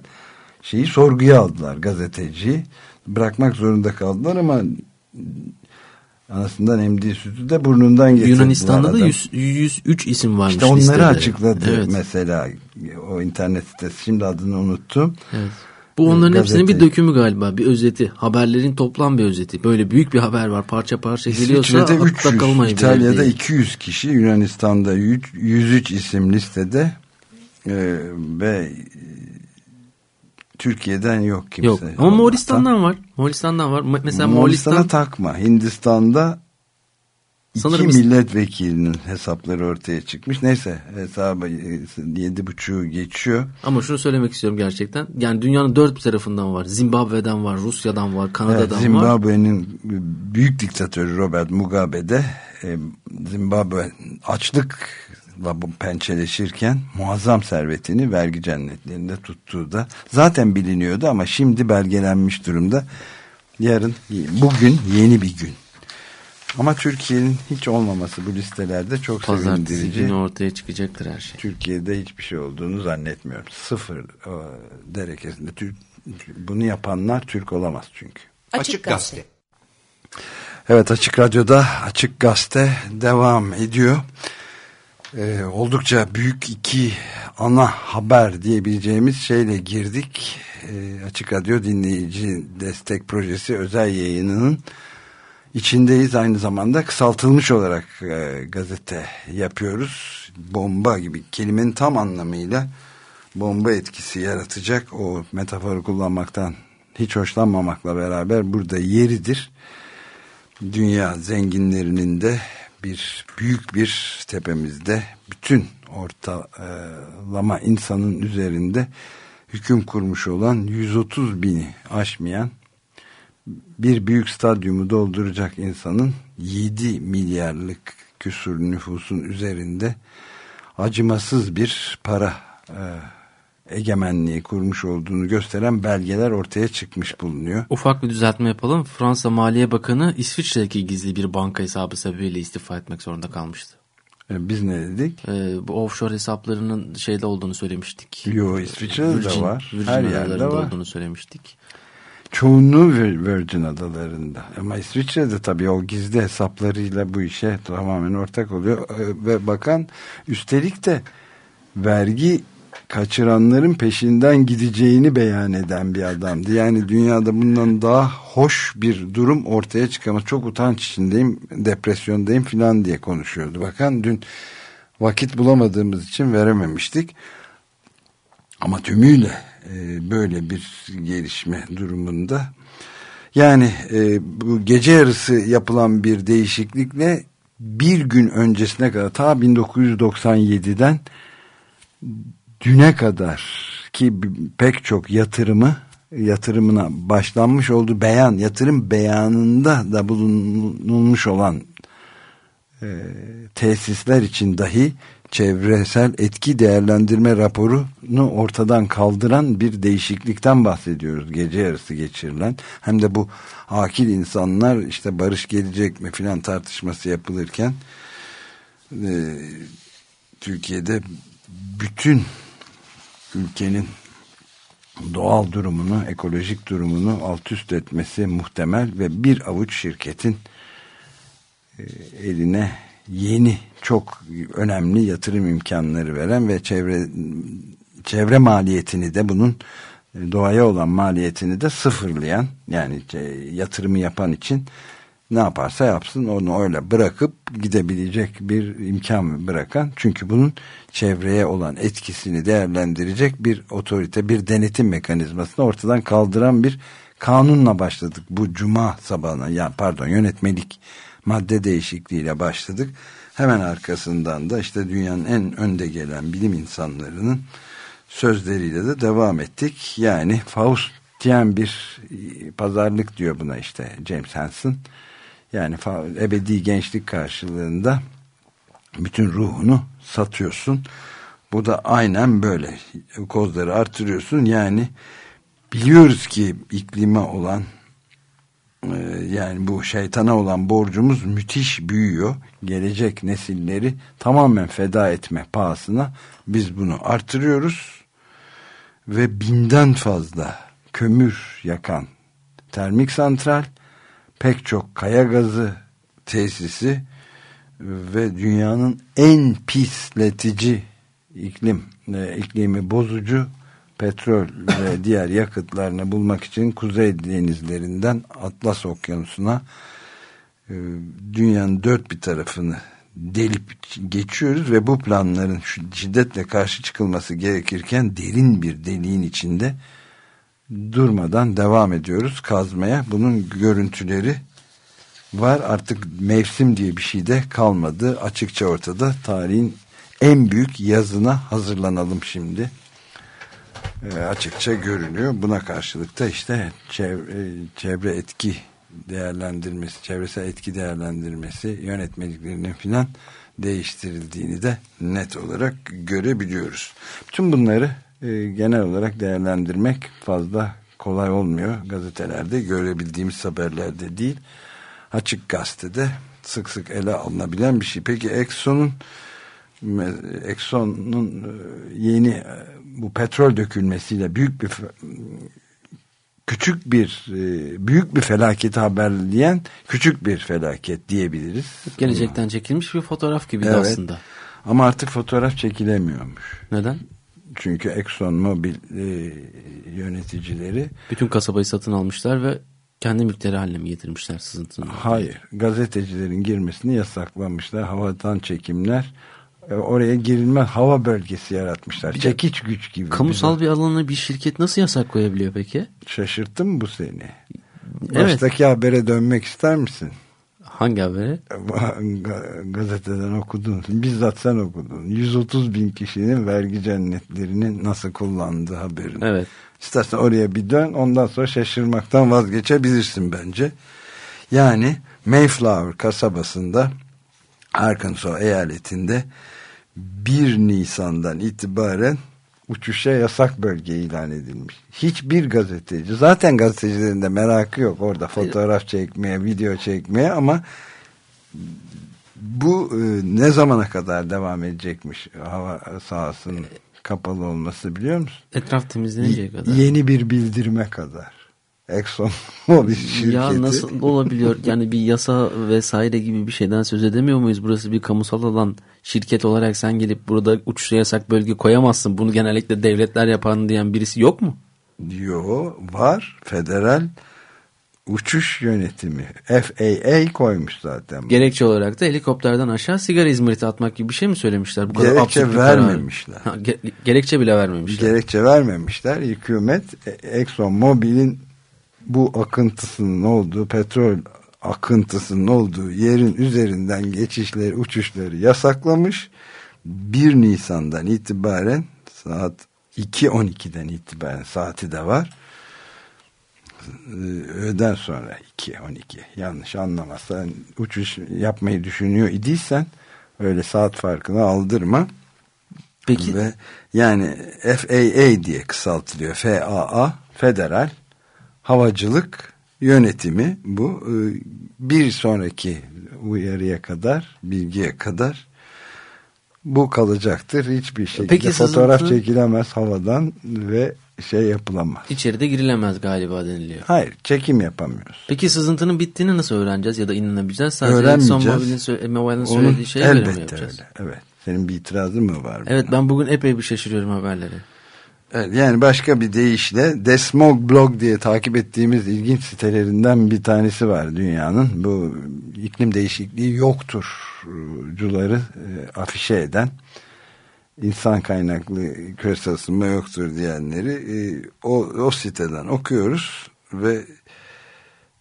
şeyi sorguya aldılar gazeteciyi. Bırakmak zorunda kaldılar ama anasından emdiği sütü de burnundan getirdiler. Yunanistan'da da adam. 100, 103 isim varmış İşte onları listede. açıkladı Evet. mesela o internet sitesi. Şimdi adını unuttum. Evet. Bu onların Gazete. hepsinin bir dökümü galiba. Bir özeti. Haberlerin toplam bir özeti. Böyle büyük bir haber var. Parça parça geliyorsa İsviçre'de akla 300, kalmayabilir İtalya'da diye. 200 kişi, Yunanistan'da 100 103 isim listede e, ve Türkiye'den yok kimse. Yok. Ama. Moğolistan'dan var. Moğolistan'dan var. Mesela Moğolistan'a Moğolistan takma. Hindistan'da iki Sanırım is- milletvekilinin hesapları ortaya çıkmış. Neyse hesabı yedi buçuğu geçiyor. ama şunu söylemek istiyorum gerçekten. Yani dünyanın dört tarafından var. Zimbabwe'den var, Rusya'dan var, Evet, Kanada'dan var. Zimbabwe'nin büyük diktatörü Robert Mugabe de e, Zimbabwe açlıkla bu pençeleşirken muazzam servetini vergi cennetlerinde tuttuğu da zaten biliniyordu ama şimdi belgelenmiş durumda. Yarın, bugün yeni bir gün. Ama Türkiye'nin hiç olmaması bu listelerde çok Pazartesi sevindirici. günü ortaya çıkacaktır her şey. Türkiye'de hiçbir şey olduğunu zannetmiyorum. Sıfır e, derekesinde. Türk, bunu yapanlar Türk olamaz çünkü. Açık Gazete. Evet Açık Radyo'da Açık Gazete devam ediyor. Ee, oldukça büyük iki ana haber diyebileceğimiz şeyle girdik. Ee, Açık Radyo Dinleyici Destek Projesi özel yayınının içindeyiz. Aynı zamanda kısaltılmış olarak e, gazete yapıyoruz. Bomba gibi kelimenin tam anlamıyla bomba etkisi yaratacak o metaforu kullanmaktan hiç hoşlanmamakla beraber burada yeridir dünya zenginlerinin de bir büyük bir tepemizde bütün ortalama insanın üzerinde hüküm kurmuş olan 130 bini aşmayan bir büyük stadyumu dolduracak insanın 7 milyarlık küsur nüfusun üzerinde acımasız bir para e, egemenliği kurmuş olduğunu gösteren belgeler ortaya çıkmış bulunuyor. Ufak bir düzeltme yapalım. Fransa Maliye Bakanı İsviçre'deki gizli bir banka hesabı sebebiyle istifa etmek zorunda kalmıştı. E, Biz ne dedik? Ee, bu offshore hesaplarının şeyde olduğunu söylemiştik. Yo İsviçre'de de var. Virgin Her yerde var. olduğunu söylemiştik. Çoğunluğu Vir- Virgin Adaları'nda. Ama İsviçre'de tabii o gizli hesaplarıyla bu işe tamamen ortak oluyor. Ee, Ve bakan üstelik de vergi kaçıranların peşinden gideceğini beyan eden bir adamdı. Yani dünyada bundan daha hoş bir durum ortaya çıkamaz. Çok utanç içindeyim, depresyondayım filan diye konuşuyordu. Bakan dün vakit bulamadığımız için verememiştik. Ama tümüyle e, böyle bir gelişme durumunda yani e, bu gece yarısı yapılan bir değişiklikle bir gün öncesine kadar ta 1997'den düne kadar ki pek çok yatırımı yatırımına başlanmış olduğu beyan, yatırım beyanında da bulunmuş olan e, tesisler için dahi çevresel etki değerlendirme raporunu ortadan kaldıran bir değişiklikten bahsediyoruz. Gece yarısı geçirilen hem de bu akil insanlar işte barış gelecek mi filan tartışması yapılırken e, Türkiye'de bütün ülkenin doğal durumunu, ekolojik durumunu alt üst etmesi muhtemel ve bir avuç şirketin e, eline yeni çok önemli yatırım imkanları veren ve çevre çevre maliyetini de bunun e, doğaya olan maliyetini de sıfırlayan yani yatırımı yapan için ne yaparsa yapsın onu öyle bırakıp gidebilecek bir imkan bırakan çünkü bunun çevreye olan etkisini değerlendirecek bir otorite bir denetim mekanizmasını ortadan kaldıran bir kanunla başladık. Bu cuma sabahına ya pardon yönetmelik madde değişikliğiyle başladık. Hemen arkasından da işte dünyanın en önde gelen bilim insanlarının sözleriyle de devam ettik. Yani Faustian bir pazarlık diyor buna işte James Hansen yani ebedi gençlik karşılığında bütün ruhunu satıyorsun. Bu da aynen böyle. Kozları artırıyorsun. Yani biliyoruz ki iklime olan e, yani bu şeytana olan borcumuz müthiş büyüyor. Gelecek nesilleri tamamen feda etme pahasına biz bunu artırıyoruz. Ve binden fazla kömür yakan termik santral pek çok kaya gazı tesisi ve dünyanın en pisletici iklim e, iklimi bozucu petrol ve diğer yakıtlarını bulmak için kuzey denizlerinden Atlas Okyanusu'na e, dünyanın dört bir tarafını delip geçiyoruz ve bu planların şiddetle karşı çıkılması gerekirken derin bir deliğin içinde durmadan devam ediyoruz kazmaya. Bunun görüntüleri var. Artık mevsim diye bir şey de kalmadı. Açıkça ortada tarihin en büyük yazına hazırlanalım şimdi. E, açıkça görünüyor. Buna karşılık da işte çevre, çevre etki değerlendirmesi, çevresel etki değerlendirmesi yönetmeliklerinin filan değiştirildiğini de net olarak görebiliyoruz. Bütün bunları e, genel olarak değerlendirmek fazla kolay olmuyor. Gazetelerde görebildiğimiz haberlerde değil. Açık gazetede sık sık ele alınabilen bir şey. Peki Exxon'un Exxon'un e, yeni e, bu petrol dökülmesiyle büyük bir küçük bir büyük bir felaketi haberleyen küçük bir felaket diyebiliriz. Gelecekten çekilmiş bir fotoğraf gibi evet. aslında. Ama artık fotoğraf çekilemiyormuş. Neden? Çünkü Exxon Mobil e, yöneticileri bütün kasabayı satın almışlar ve kendi mülkleri haline mi getirmişler sızıntını? Hayır. Gazetecilerin girmesini yasaklamışlar. Havadan çekimler e, oraya girilmez hava bölgesi yaratmışlar. Bir Çekiç güç gibi. Kamusal bir alana bir şirket nasıl yasak koyabiliyor peki? Şaşırttı mı bu seni? Evet. Baştaki habere dönmek ister misin? Hangi haberi? Gazeteden okudun. Bizzat sen okudun. 130 bin kişinin vergi cennetlerini nasıl kullandığı haberini. Evet. İstersen oraya bir dön. Ondan sonra şaşırmaktan vazgeçebilirsin bence. Yani Mayflower kasabasında Arkansas eyaletinde 1 Nisan'dan itibaren uçuşa yasak bölge ilan edilmiş. Hiçbir gazeteci zaten gazetecilerin de merakı yok orada fotoğraf çekmeye, video çekmeye ama bu e, ne zamana kadar devam edecekmiş hava sahasının kapalı olması biliyor musun? Etraf temizleninceye kadar. Yeni bir bildirime kadar. Exxon Mobil şirketi. Ya nasıl olabiliyor? Yani bir yasa vesaire gibi bir şeyden söz edemiyor muyuz? Burası bir kamusal alan. Şirket olarak sen gelip burada uçuşa yasak bölge koyamazsın. Bunu genellikle devletler yapan diyen birisi yok mu? Yok var. Federal uçuş yönetimi FAA koymuş zaten. Gerekçe olarak da helikopterden aşağı sigara izmariti atmak gibi bir şey mi söylemişler? Bu gerekçe vermemişler. Ha, ge gerekçe bile vermemişler. Gerekçe vermemişler. Hükümet Exxon Mobil'in bu akıntısının olduğu petrol akıntısının olduğu yerin üzerinden geçişleri uçuşları yasaklamış 1 Nisan'dan itibaren saat 2.12'den itibaren saati de var Ee, öğleden sonra 2 12 yanlış anlamazsan uçuş yapmayı düşünüyor idiysen öyle saat farkını aldırma. Peki. Ve yani FAA diye kısaltılıyor. FAA Federal Havacılık Yönetimi bu. Ee, bir sonraki uyarıya kadar, bilgiye kadar bu kalacaktır. Hiçbir şekilde Peki, fotoğraf sızıntı... çekilemez havadan ve şey yapılamaz. İçeride girilemez galiba deniliyor. Hayır çekim yapamıyoruz. Peki sızıntının bittiğini nasıl öğreneceğiz ya da inanabileceğiz? Sadece Öğrenmeyeceğiz. ExxonMobil'in söylediği şeye göre mi yapacağız? Öyle, evet. Senin bir itirazın mı var? Evet ben bugün epey bir şaşırıyorum haberleri. Evet, yani başka bir deyişle Desmog Blog diye takip ettiğimiz ilginç sitelerinden bir tanesi var dünyanın. Bu iklim değişikliği yoktur cuları e, afişe eden insan kaynaklı küresel ısınma yoktur diyenleri e, o, o siteden okuyoruz ve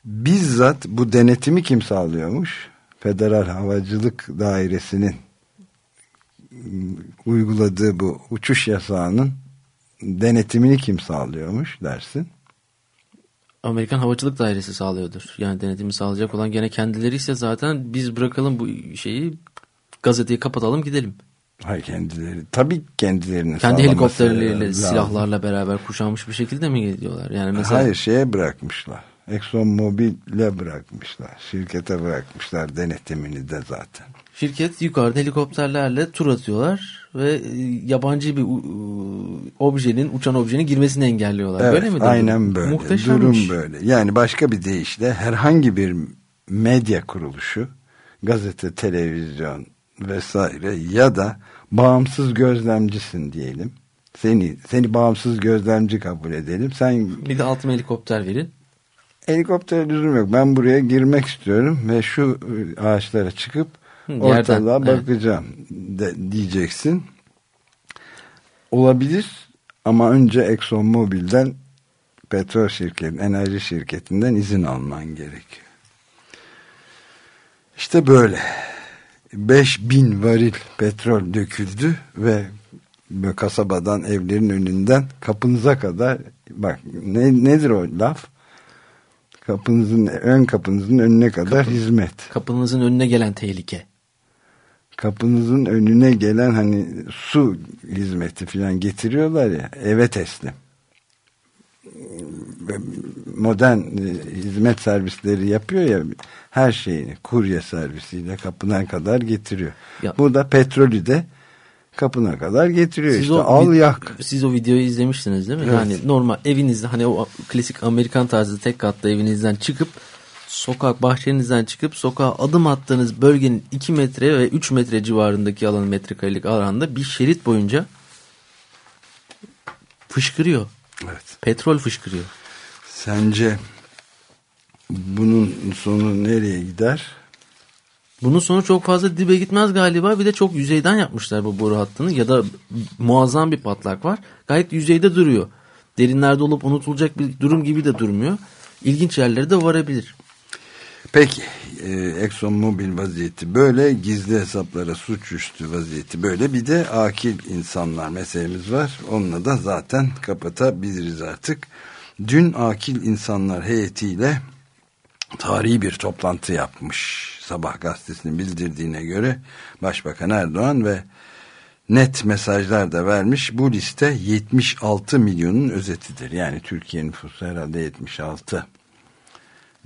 bizzat bu denetimi kim sağlıyormuş? Federal Havacılık Dairesi'nin uyguladığı bu uçuş yasağının denetimini kim sağlıyormuş dersin? Amerikan Havacılık Dairesi sağlıyordur. Yani denetimi sağlayacak olan gene kendileri ise zaten biz bırakalım bu şeyi gazeteyi kapatalım gidelim. Hayır kendileri tabii kendilerini kendi helikopterleriyle silahlarla beraber kuşanmış bir şekilde mi gidiyorlar? Yani mesela Hayır şeye bırakmışlar. Exxon Mobil'e bırakmışlar. Şirkete bırakmışlar denetimini de zaten. Şirket yukarıda helikopterlerle tur atıyorlar ve e, yabancı bir objenin, uçan objenin girmesini engelliyorlar. Evet, böyle mi? Aynen böyle. Muhteşemmiş. Durum böyle. Yani başka bir deyişle herhangi bir medya kuruluşu, gazete, televizyon vesaire ya da bağımsız gözlemcisin diyelim. Seni seni bağımsız gözlemci kabul edelim. Sen bir de altıma helikopter verin. Helikopter lüzum yok. Ben buraya girmek istiyorum ve şu ağaçlara çıkıp ortalığa Yerden, bakacağım evet. de, diyeceksin. Olabilir ama önce Exxon Mobil'den petrol şirketi, enerji şirketinden izin alman gerekiyor. İşte böyle. 5000 varil petrol döküldü ve kasabadan evlerin önünden kapınıza kadar bak ne, nedir o laf? Kapınızın ön kapınızın önüne kadar Kapı, hizmet. Kapınızın önüne gelen tehlike. Kapınızın önüne gelen hani su hizmeti falan getiriyorlar ya eve teslim. Modern e, hizmet servisleri yapıyor ya her şeyini kurye servisiyle kapına kadar getiriyor. Ya. Bu da petrolü de kapına kadar getiriyor siz işte o, al yak. Siz o videoyu izlemiştiniz değil mi? Evet. Yani normal evinizde hani o klasik Amerikan tarzı tek katlı evinizden çıkıp sokak bahçenizden çıkıp sokağa adım attığınız bölgenin 2 metre ve 3 metre civarındaki alanın metrekarelik alanda bir şerit boyunca fışkırıyor. Evet. Petrol fışkırıyor. Sence bunun sonu nereye gider? Bunun sonu çok fazla dibe gitmez galiba. Bir de çok yüzeyden yapmışlar bu boru hattını ya da muazzam bir patlak var. Gayet yüzeyde duruyor. Derinlerde olup unutulacak bir durum gibi de durmuyor. İlginç yerlere de varabilir. Peki e, Exxon Mobil vaziyeti böyle gizli hesaplara suçüstü vaziyeti böyle. Bir de akil insanlar meselemiz var. Onunla da zaten kapatabiliriz artık. Dün akil insanlar heyetiyle tarihi bir toplantı yapmış. Sabah gazetesinin bildirdiğine göre Başbakan Erdoğan ve net mesajlar da vermiş. Bu liste 76 milyonun özetidir. Yani Türkiye nüfusu herhalde 76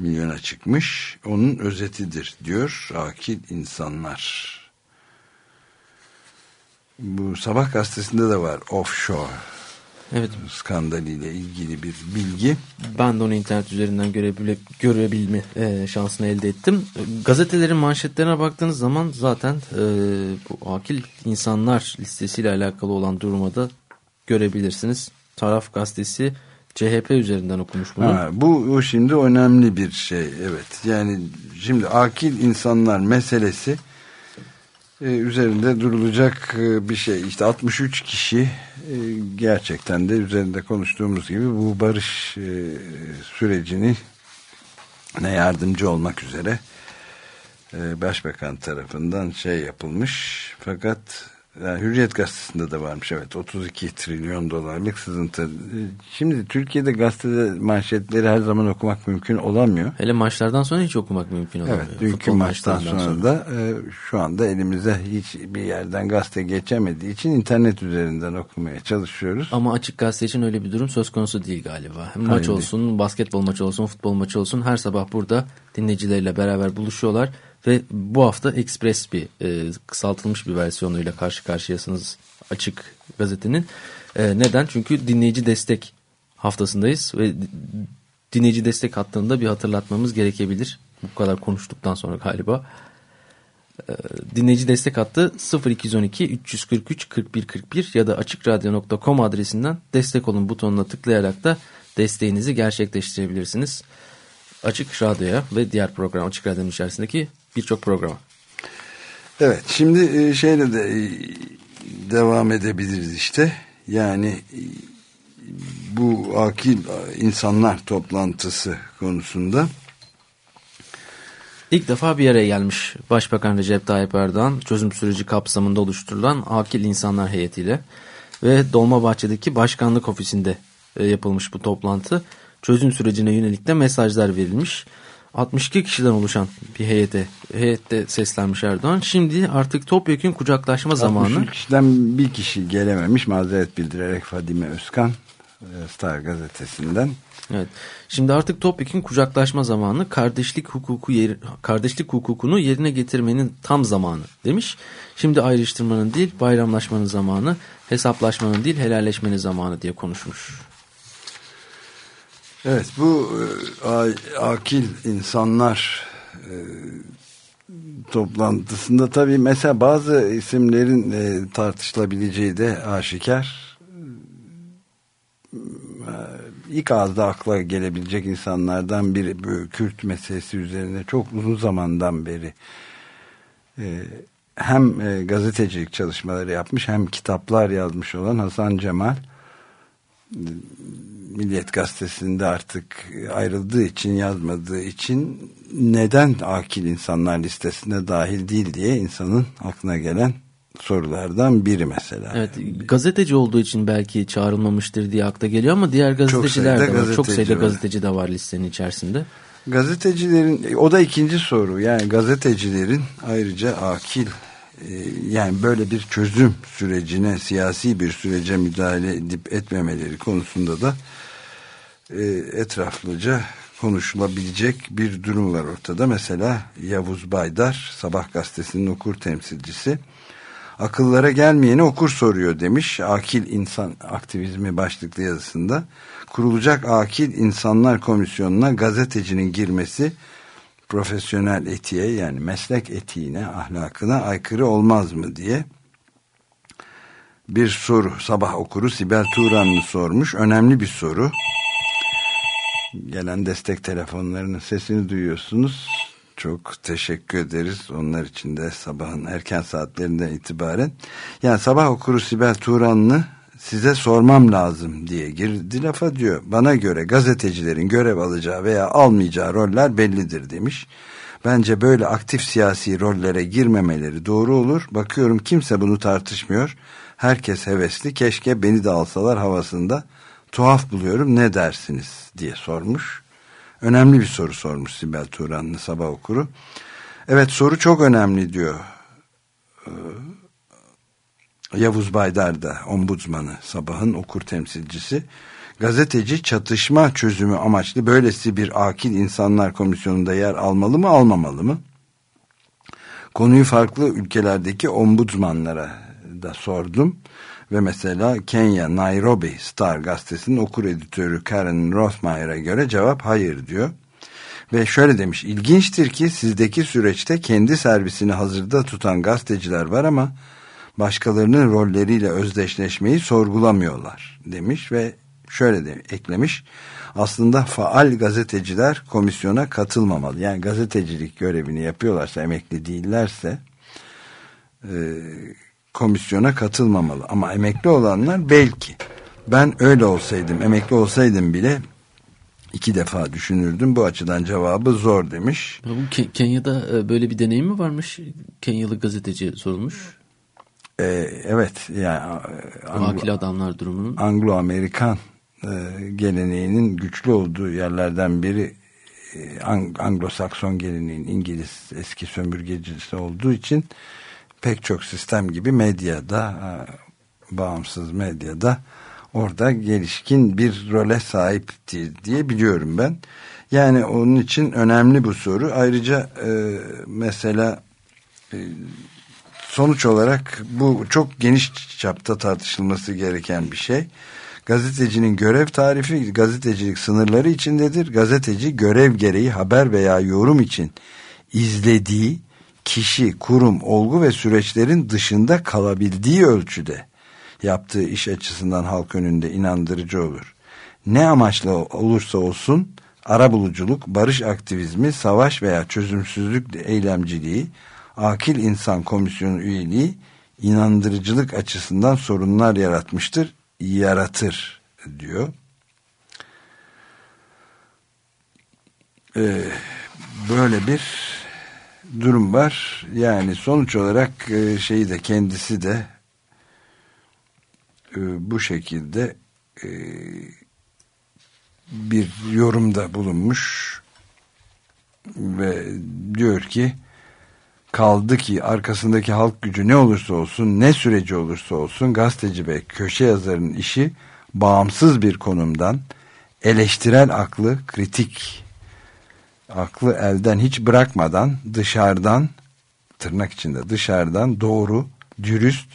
milyona çıkmış. Onun özetidir diyor akil insanlar. Bu sabah gazetesinde de var offshore evet. skandalıyla ilgili bir bilgi. Ben de onu internet üzerinden görebile, görebilme e, şansını elde ettim. Gazetelerin manşetlerine baktığınız zaman zaten e, bu akil insanlar listesiyle alakalı olan durumu da görebilirsiniz. Taraf gazetesi CHP üzerinden okumuş bunu. Ha, bu, şimdi önemli bir şey. Evet. Yani şimdi akil insanlar meselesi e, üzerinde durulacak e, bir şey. İşte 63 kişi e, gerçekten de üzerinde konuştuğumuz gibi bu barış sürecini ne yardımcı olmak üzere başbakan tarafından şey yapılmış. Fakat Yani Hürriyet gazetesinde de varmış evet 32 trilyon dolarlık sızıntı. Şimdi Türkiye'de gazetede manşetleri her zaman okumak mümkün olamıyor. Hele maçlardan sonra hiç okumak mümkün olamıyor. Evet dünkü maçtan sonra, sonra da e, şu anda elimize hiç bir yerden gazete geçemediği için internet üzerinden okumaya çalışıyoruz. Ama açık gazete için öyle bir durum söz konusu değil galiba. Hem maç olsun, basketbol maçı olsun, futbol maçı olsun her sabah burada dinleyicileriyle beraber buluşuyorlar ve bu hafta Express bir e, kısaltılmış bir versiyonuyla karşı karşıyasınız açık gazetenin. E, neden? Çünkü dinleyici destek haftasındayız ve dinleyici destek hattında bir hatırlatmamız gerekebilir. Bu kadar konuştuktan sonra galiba. E, dinleyici destek hattı 0212 343 41 41 ya da açıkradyo.com adresinden destek olun butonuna tıklayarak da desteğinizi gerçekleştirebilirsiniz. Açık Radyo'ya ve diğer program Açık Radyo'nun içerisindeki birçok programa. Evet şimdi e, şeyle de e, devam edebiliriz işte. Yani e, bu akil insanlar toplantısı konusunda. İlk defa bir araya gelmiş Başbakan Recep Tayyip Erdoğan çözüm süreci kapsamında oluşturulan Akil İnsanlar heyetiyle ve Dolmabahçe'deki başkanlık ofisinde yapılmış bu toplantı. Çözüm sürecine yönelik de mesajlar verilmiş. 62 kişiden oluşan bir heyete, heyette seslenmiş Erdoğan. Şimdi artık topyekun kucaklaşma zamanı. 63 kişiden bir kişi gelememiş mazeret bildirerek Fadime Özkan e, Star gazetesinden. Evet. Şimdi artık topyekun kucaklaşma zamanı, kardeşlik hukuku yer, kardeşlik hukukunu yerine getirmenin tam zamanı demiş. Şimdi ayrıştırmanın değil, bayramlaşmanın zamanı, hesaplaşmanın değil, helalleşmenin zamanı diye konuşmuş. Evet bu e, akil insanlar e, toplantısında tabii mesela bazı isimlerin e, tartışılabileceği de aşikar. E, ilk ağızda akla gelebilecek insanlardan biri Kürt meselesi üzerine çok uzun zamandan beri e, hem e, gazetecilik çalışmaları yapmış hem kitaplar yazmış olan Hasan Cemal Milliyet Gazetesi'nde artık ayrıldığı için yazmadığı için neden akil insanlar listesine dahil değil diye insanın aklına gelen sorulardan biri mesela. Evet gazeteci olduğu için belki çağrılmamıştır diye akla geliyor ama diğer gazeteciler çok de var. Çok sayıda var. gazeteci de var listenin içerisinde. Gazetecilerin o da ikinci soru yani gazetecilerin ayrıca akil e, yani böyle bir çözüm sürecine siyasi bir sürece müdahale edip etmemeleri konusunda da e, etraflıca konuşulabilecek bir durum var ortada. Mesela Yavuz Baydar Sabah gazetesinin okur temsilcisi akıllara gelmeyeni okur soruyor demiş. Akil insan aktivizmi başlıklı yazısında. Kurulacak Akil İnsanlar Komisyonu'na gazetecinin girmesi profesyonel etiğe yani meslek etiğine, ahlakına aykırı olmaz mı diye bir soru sabah okuru Sibel Turanlı sormuş. Önemli bir soru. Gelen destek telefonlarının sesini duyuyorsunuz. Çok teşekkür ederiz. Onlar için de sabahın erken saatlerinden itibaren. Yani sabah okuru Sibel Turanlı size sormam lazım diye girdi lafa diyor. Bana göre gazetecilerin görev alacağı veya almayacağı roller bellidir demiş. Bence böyle aktif siyasi rollere girmemeleri doğru olur. Bakıyorum kimse bunu tartışmıyor. Herkes hevesli. Keşke beni de alsalar havasında. Tuhaf buluyorum ne dersiniz diye sormuş. Önemli bir soru sormuş Sibel Turanlı sabah okuru. Evet soru çok önemli diyor. Ee, Yavuz Baydar da ombudsmanı sabahın okur temsilcisi. Gazeteci çatışma çözümü amaçlı böylesi bir akil insanlar komisyonunda yer almalı mı almamalı mı? Konuyu farklı ülkelerdeki ombudsmanlara da sordum. Ve mesela Kenya Nairobi Star gazetesinin okur editörü Karen Rothmeyer'a göre cevap hayır diyor. Ve şöyle demiş ilginçtir ki sizdeki süreçte kendi servisini hazırda tutan gazeteciler var ama başkalarının rolleriyle özdeşleşmeyi sorgulamıyorlar demiş ve şöyle de eklemiş. Aslında faal gazeteciler komisyona katılmamalı. Yani gazetecilik görevini yapıyorlarsa, emekli değillerse e, komisyona katılmamalı. Ama emekli olanlar belki. Ben öyle olsaydım, emekli olsaydım bile iki defa düşünürdüm. Bu açıdan cevabı zor demiş. Bu Kenya'da e, böyle bir deneyim mi varmış? Kenyalı gazeteci sorulmuş. e, evet yani Anglo, adamlar durumunun Anglo-Amerikan e, geleneğinin güçlü olduğu yerlerden biri e, Anglo-Sakson geleneğin İngiliz eski sömürgecisi olduğu için pek çok sistem gibi medyada e, bağımsız medyada orada gelişkin bir role sahipti diye biliyorum ben. Yani onun için önemli bu soru. Ayrıca e, mesela e, sonuç olarak bu çok geniş çapta tartışılması gereken bir şey. Gazetecinin görev tarifi gazetecilik sınırları içindedir. Gazeteci görev gereği haber veya yorum için izlediği kişi, kurum, olgu ve süreçlerin dışında kalabildiği ölçüde yaptığı iş açısından halk önünde inandırıcı olur. Ne amaçla olursa olsun arabuluculuk, barış aktivizmi, savaş veya çözümsüzlük eylemciliği, akil insan komisyonu üyeliği inandırıcılık açısından sorunlar yaratmıştır, yaratır diyor. Ee, böyle bir durum var. Yani sonuç olarak e, şeyi de kendisi de e, bu şekilde e, bir yorumda bulunmuş ve diyor ki kaldı ki arkasındaki halk gücü ne olursa olsun ne süreci olursa olsun gazeteci ve köşe yazarının işi bağımsız bir konumdan eleştirel aklı kritik aklı elden hiç bırakmadan dışarıdan tırnak içinde dışarıdan doğru dürüst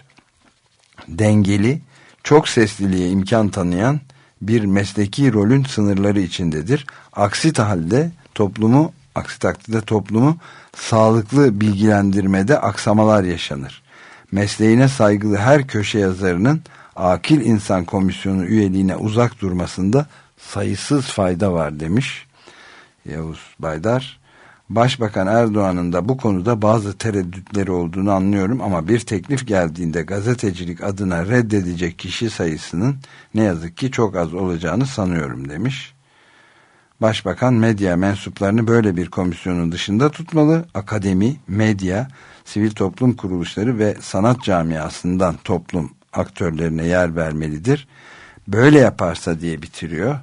dengeli çok sesliliğe imkan tanıyan bir mesleki rolün sınırları içindedir. Aksi halde toplumu, aksi takdirde toplumu sağlıklı bilgilendirmede aksamalar yaşanır. Mesleğine saygılı her köşe yazarının Akil İnsan Komisyonu üyeliğine uzak durmasında sayısız fayda var demiş Yavuz Baydar. Başbakan Erdoğan'ın da bu konuda bazı tereddütleri olduğunu anlıyorum ama bir teklif geldiğinde gazetecilik adına reddedecek kişi sayısının ne yazık ki çok az olacağını sanıyorum demiş. Başbakan medya mensuplarını böyle bir komisyonun dışında tutmalı. Akademi, medya, sivil toplum kuruluşları ve sanat camiasından toplum aktörlerine yer vermelidir. Böyle yaparsa diye bitiriyor.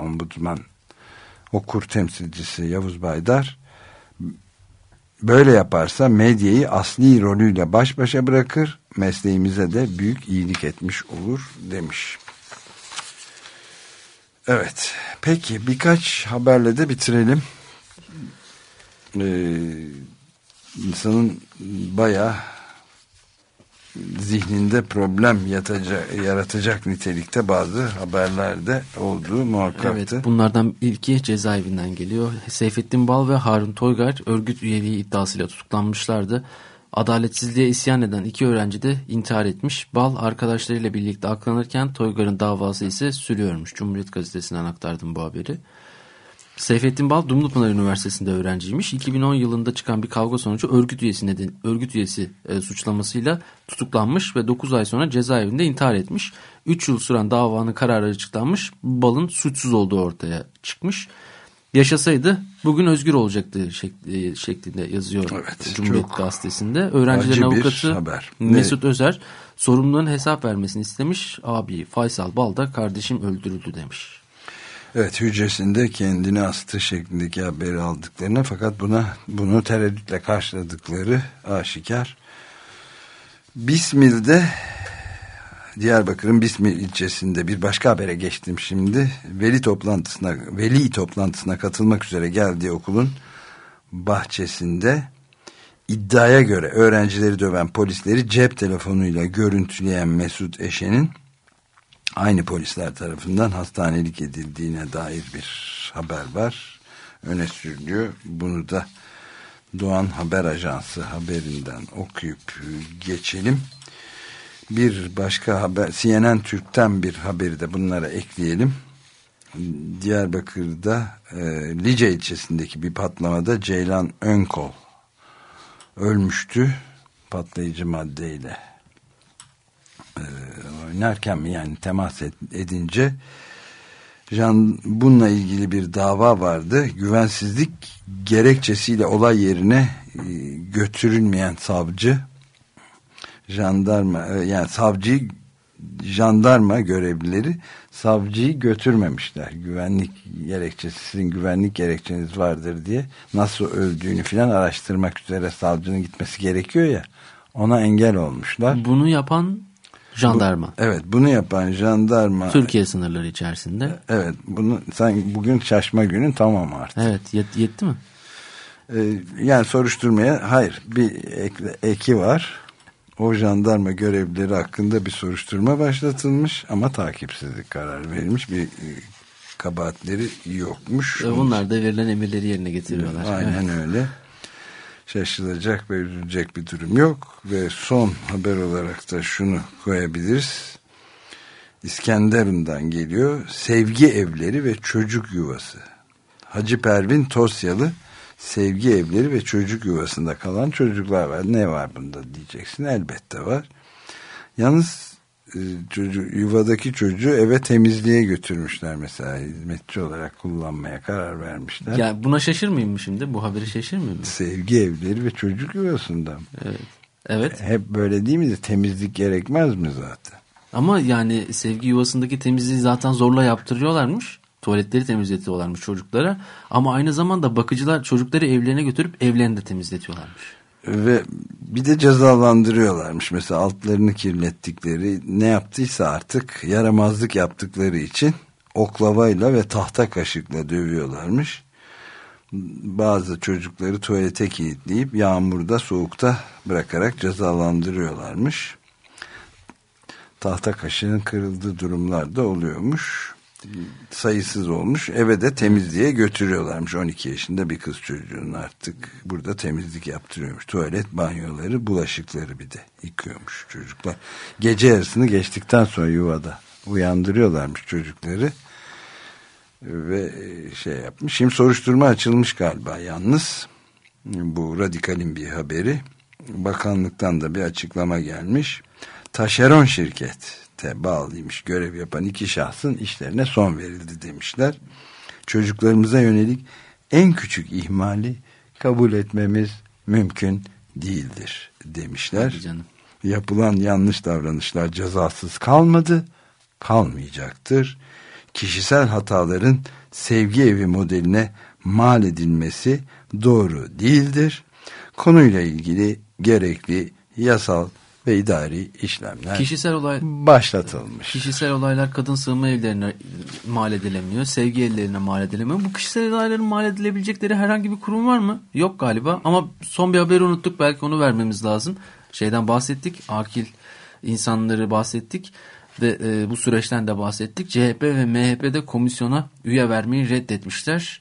Ombudsman okur temsilcisi Yavuz Baydar böyle yaparsa medyayı asli rolüyle baş başa bırakır mesleğimize de büyük iyilik etmiş olur demiş. Evet peki birkaç haberle de bitirelim. Ee, insanın bayağı zihninde problem yatacak, yaratacak nitelikte bazı haberlerde olduğu muhakkaktı. Evet, bunlardan ilki cezaevinden geliyor. Seyfettin Bal ve Harun Toygar örgüt üyeliği iddiasıyla tutuklanmışlardı. Adaletsizliğe isyan eden iki öğrenci de intihar etmiş. Bal arkadaşlarıyla birlikte aklanırken Toygar'ın davası ise sürüyormuş. Cumhuriyet Gazetesi'nden aktardım bu haberi. Seyfettin Bal Dumlupınar Üniversitesi'nde öğrenciymiş. 2010 yılında çıkan bir kavga sonucu örgüt üyesi neden örgüt üyesi e, suçlamasıyla tutuklanmış ve 9 ay sonra cezaevinde intihar etmiş. 3 yıl süren davanın kararı açıklanmış. Bal'ın suçsuz olduğu ortaya çıkmış. Yaşasaydı bugün özgür olacaktı şekli, şeklinde yazıyor evet, Cumhuriyet Gazetesi'nde. Öğrencilerin avukatı haber. Mesut ne? Özer sorumluluğun hesap vermesini istemiş. Abi Faysal Bal da kardeşim öldürüldü demiş. Evet hücresinde kendini astı şeklindeki haberi aldıklarını fakat buna bunu tereddütle karşıladıkları aşikar. Bismil'de Diyarbakır'ın Bismil ilçesinde bir başka habere geçtim şimdi. Veli toplantısına veli toplantısına katılmak üzere geldiği okulun bahçesinde iddiaya göre öğrencileri döven polisleri cep telefonuyla görüntüleyen Mesut Eşen'in aynı polisler tarafından hastanelik edildiğine dair bir haber var. Öne sürülüyor. Bunu da Doğan Haber Ajansı haberinden okuyup geçelim. Bir başka haber, CNN Türk'ten bir haberi de bunlara ekleyelim. Diyarbakır'da e, Lice ilçesindeki bir patlamada Ceylan Önkol ölmüştü patlayıcı maddeyle oynarken mi yani temas edince Can bununla ilgili bir dava vardı. Güvensizlik gerekçesiyle olay yerine e, götürülmeyen savcı jandarma e, yani savcıyı jandarma görevlileri savcıyı götürmemişler. Güvenlik gerekçesi sizin güvenlik gerekçeniz vardır diye nasıl öldüğünü filan araştırmak üzere savcının gitmesi gerekiyor ya ona engel olmuşlar. Bunu yapan jandarma. Bu, evet bunu yapan jandarma. Türkiye sınırları içerisinde. Evet bunu sen bugün şaşma günün tamam artık. Evet yet, yetti mi? Ee, yani soruşturmaya hayır bir ek, eki var o jandarma görevlileri hakkında bir soruşturma başlatılmış ama takipsizlik kararı verilmiş bir e, kabahatleri yokmuş. Ve bunlar da verilen emirleri yerine getiriyorlar. Aynen evet. öyle. Şaşılacak ve üzülecek bir durum yok ve son haber olarak da şunu koyabiliriz. İskenderun'dan geliyor. Sevgi evleri ve çocuk yuvası. Hacı Pervin Tosyalı sevgi evleri ve çocuk yuvasında kalan çocuklar var. Ne var bunda diyeceksin. Elbette var. Yalnız e, çocuğu, yuvadaki çocuğu eve temizliğe götürmüşler mesela hizmetçi olarak kullanmaya karar vermişler. Ya buna şaşırmayayım mı şimdi? Bu haberi şaşırmıyor mu? Sevgi evleri ve çocuk yuvasında. Evet. Evet. Hep böyle değil mi? Temizlik gerekmez mi zaten? Ama yani sevgi yuvasındaki temizliği zaten zorla yaptırıyorlarmış tuvaletleri temizletiyorlarmış çocuklara. Ama aynı zamanda bakıcılar çocukları evlerine götürüp evlerini de temizletiyorlarmış. Ve bir de cezalandırıyorlarmış. Mesela altlarını kirlettikleri ne yaptıysa artık yaramazlık yaptıkları için oklavayla ve tahta kaşıkla dövüyorlarmış. Bazı çocukları tuvalete kilitleyip yağmurda soğukta bırakarak cezalandırıyorlarmış. Tahta kaşığın kırıldığı durumlar da oluyormuş sayısız olmuş. Eve de temizliğe götürüyorlarmış. 12 yaşında bir kız çocuğun artık burada temizlik yaptırıyormuş. Tuvalet, banyoları, bulaşıkları bir de yıkıyormuş çocuklar. Gece yarısını geçtikten sonra yuvada uyandırıyorlarmış çocukları. Ve şey yapmış. Şimdi soruşturma açılmış galiba yalnız. Bu radikalin bir haberi. Bakanlıktan da bir açıklama gelmiş. Taşeron şirket bağlıymış görev yapan iki şahsın işlerine son verildi demişler. Çocuklarımıza yönelik en küçük ihmali kabul etmemiz mümkün değildir demişler. Yapılan yanlış davranışlar cezasız kalmadı, kalmayacaktır. Kişisel hataların sevgi evi modeline mal edilmesi doğru değildir. Konuyla ilgili gerekli yasal ve idari işlemler kişisel olay başlatılmış. Kişisel olaylar kadın sığınma evlerine mal edilemiyor. Sevgi evlerine mal edilemiyor. Bu kişisel olayların mal edilebilecekleri herhangi bir kurum var mı? Yok galiba ama son bir haberi unuttuk. Belki onu vermemiz lazım. Şeyden bahsettik. Akil insanları bahsettik ve e, bu süreçten de bahsettik. CHP ve MHP'de komisyona üye vermeyi reddetmişler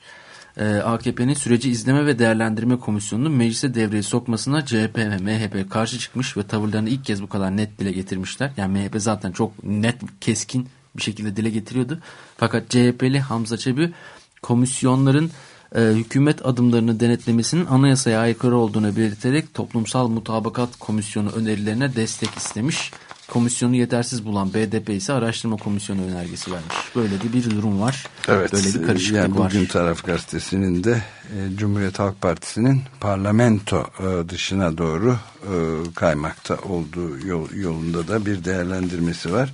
AKP'nin süreci izleme ve değerlendirme komisyonunun meclise devreye sokmasına CHP ve MHP karşı çıkmış ve tavırlarını ilk kez bu kadar net dile getirmişler. Yani MHP zaten çok net, keskin bir şekilde dile getiriyordu. Fakat CHP'li Hamza Çebi komisyonların e, hükümet adımlarını denetlemesinin anayasaya aykırı olduğunu belirterek toplumsal mutabakat komisyonu önerilerine destek istemiş komisyonu yetersiz bulan BDP ise araştırma komisyonu önergesi vermiş. Böyle de bir durum var. Evet. Böyle bir karışıklık yani var. Bugün Taraf Gazetesi'nin de e, Cumhuriyet Halk Partisi'nin parlamento e, dışına doğru e, kaymakta olduğu yol, yolunda da bir değerlendirmesi var.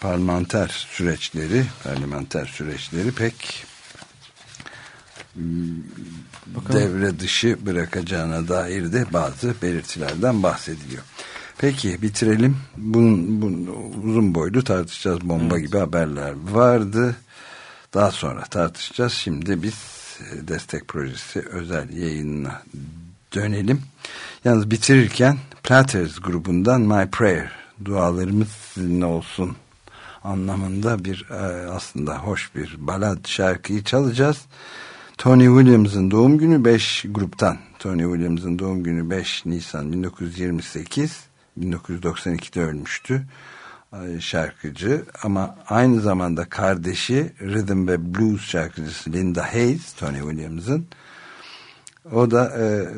Parlamenter süreçleri, parlamenter süreçleri pek Bakalım. devre dışı bırakacağına dair de bazı belirtilerden bahsediliyor. Peki bitirelim. Bunun, bunun uzun boylu tartışacağız. Bomba evet. gibi haberler vardı. Daha sonra tartışacağız. Şimdi biz e, destek projesi özel yayınına dönelim. Yalnız bitirirken Platters grubundan My Prayer dualarımız sizinle olsun anlamında bir e, aslında hoş bir balad şarkıyı çalacağız. Tony Williams'ın doğum günü 5 gruptan Tony Williams'ın doğum günü 5 Nisan 1928 1992'de ölmüştü şarkıcı. Ama aynı zamanda kardeşi rhythm ve blues şarkıcısı Linda Hayes, Tony Williams'ın. O da e,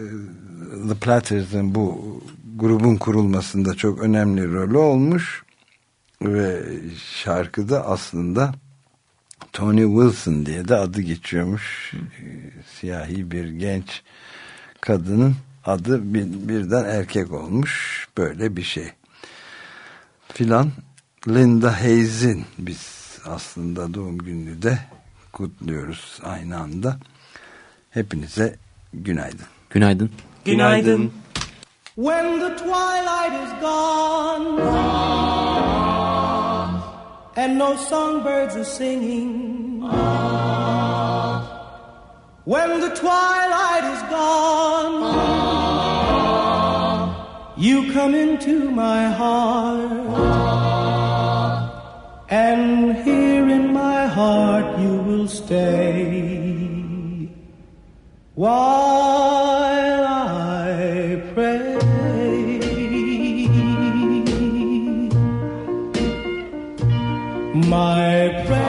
The Platters'ın bu grubun kurulmasında çok önemli rolü olmuş. Ve şarkıda aslında Tony Wilson diye de adı geçiyormuş. Siyahi bir genç kadının adı bir, birden erkek olmuş böyle bir şey. filan Linda Hayes'in biz aslında doğum gününü de kutluyoruz aynı anda. Hepinize günaydın. Günaydın. Günaydın. When the twilight is gone and no songbirds are singing. When the twilight is gone, you come into my heart, and here in my heart you will stay. While I pray. My prayer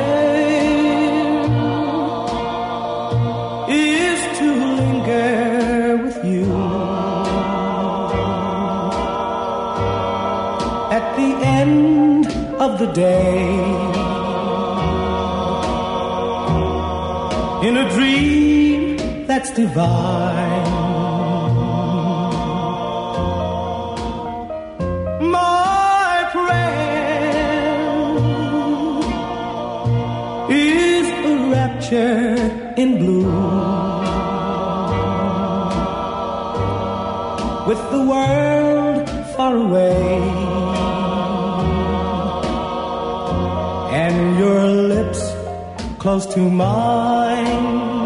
of the day. In a dream that's divine. My prayer is a rapture in blue. With the world far away your lips close to mine.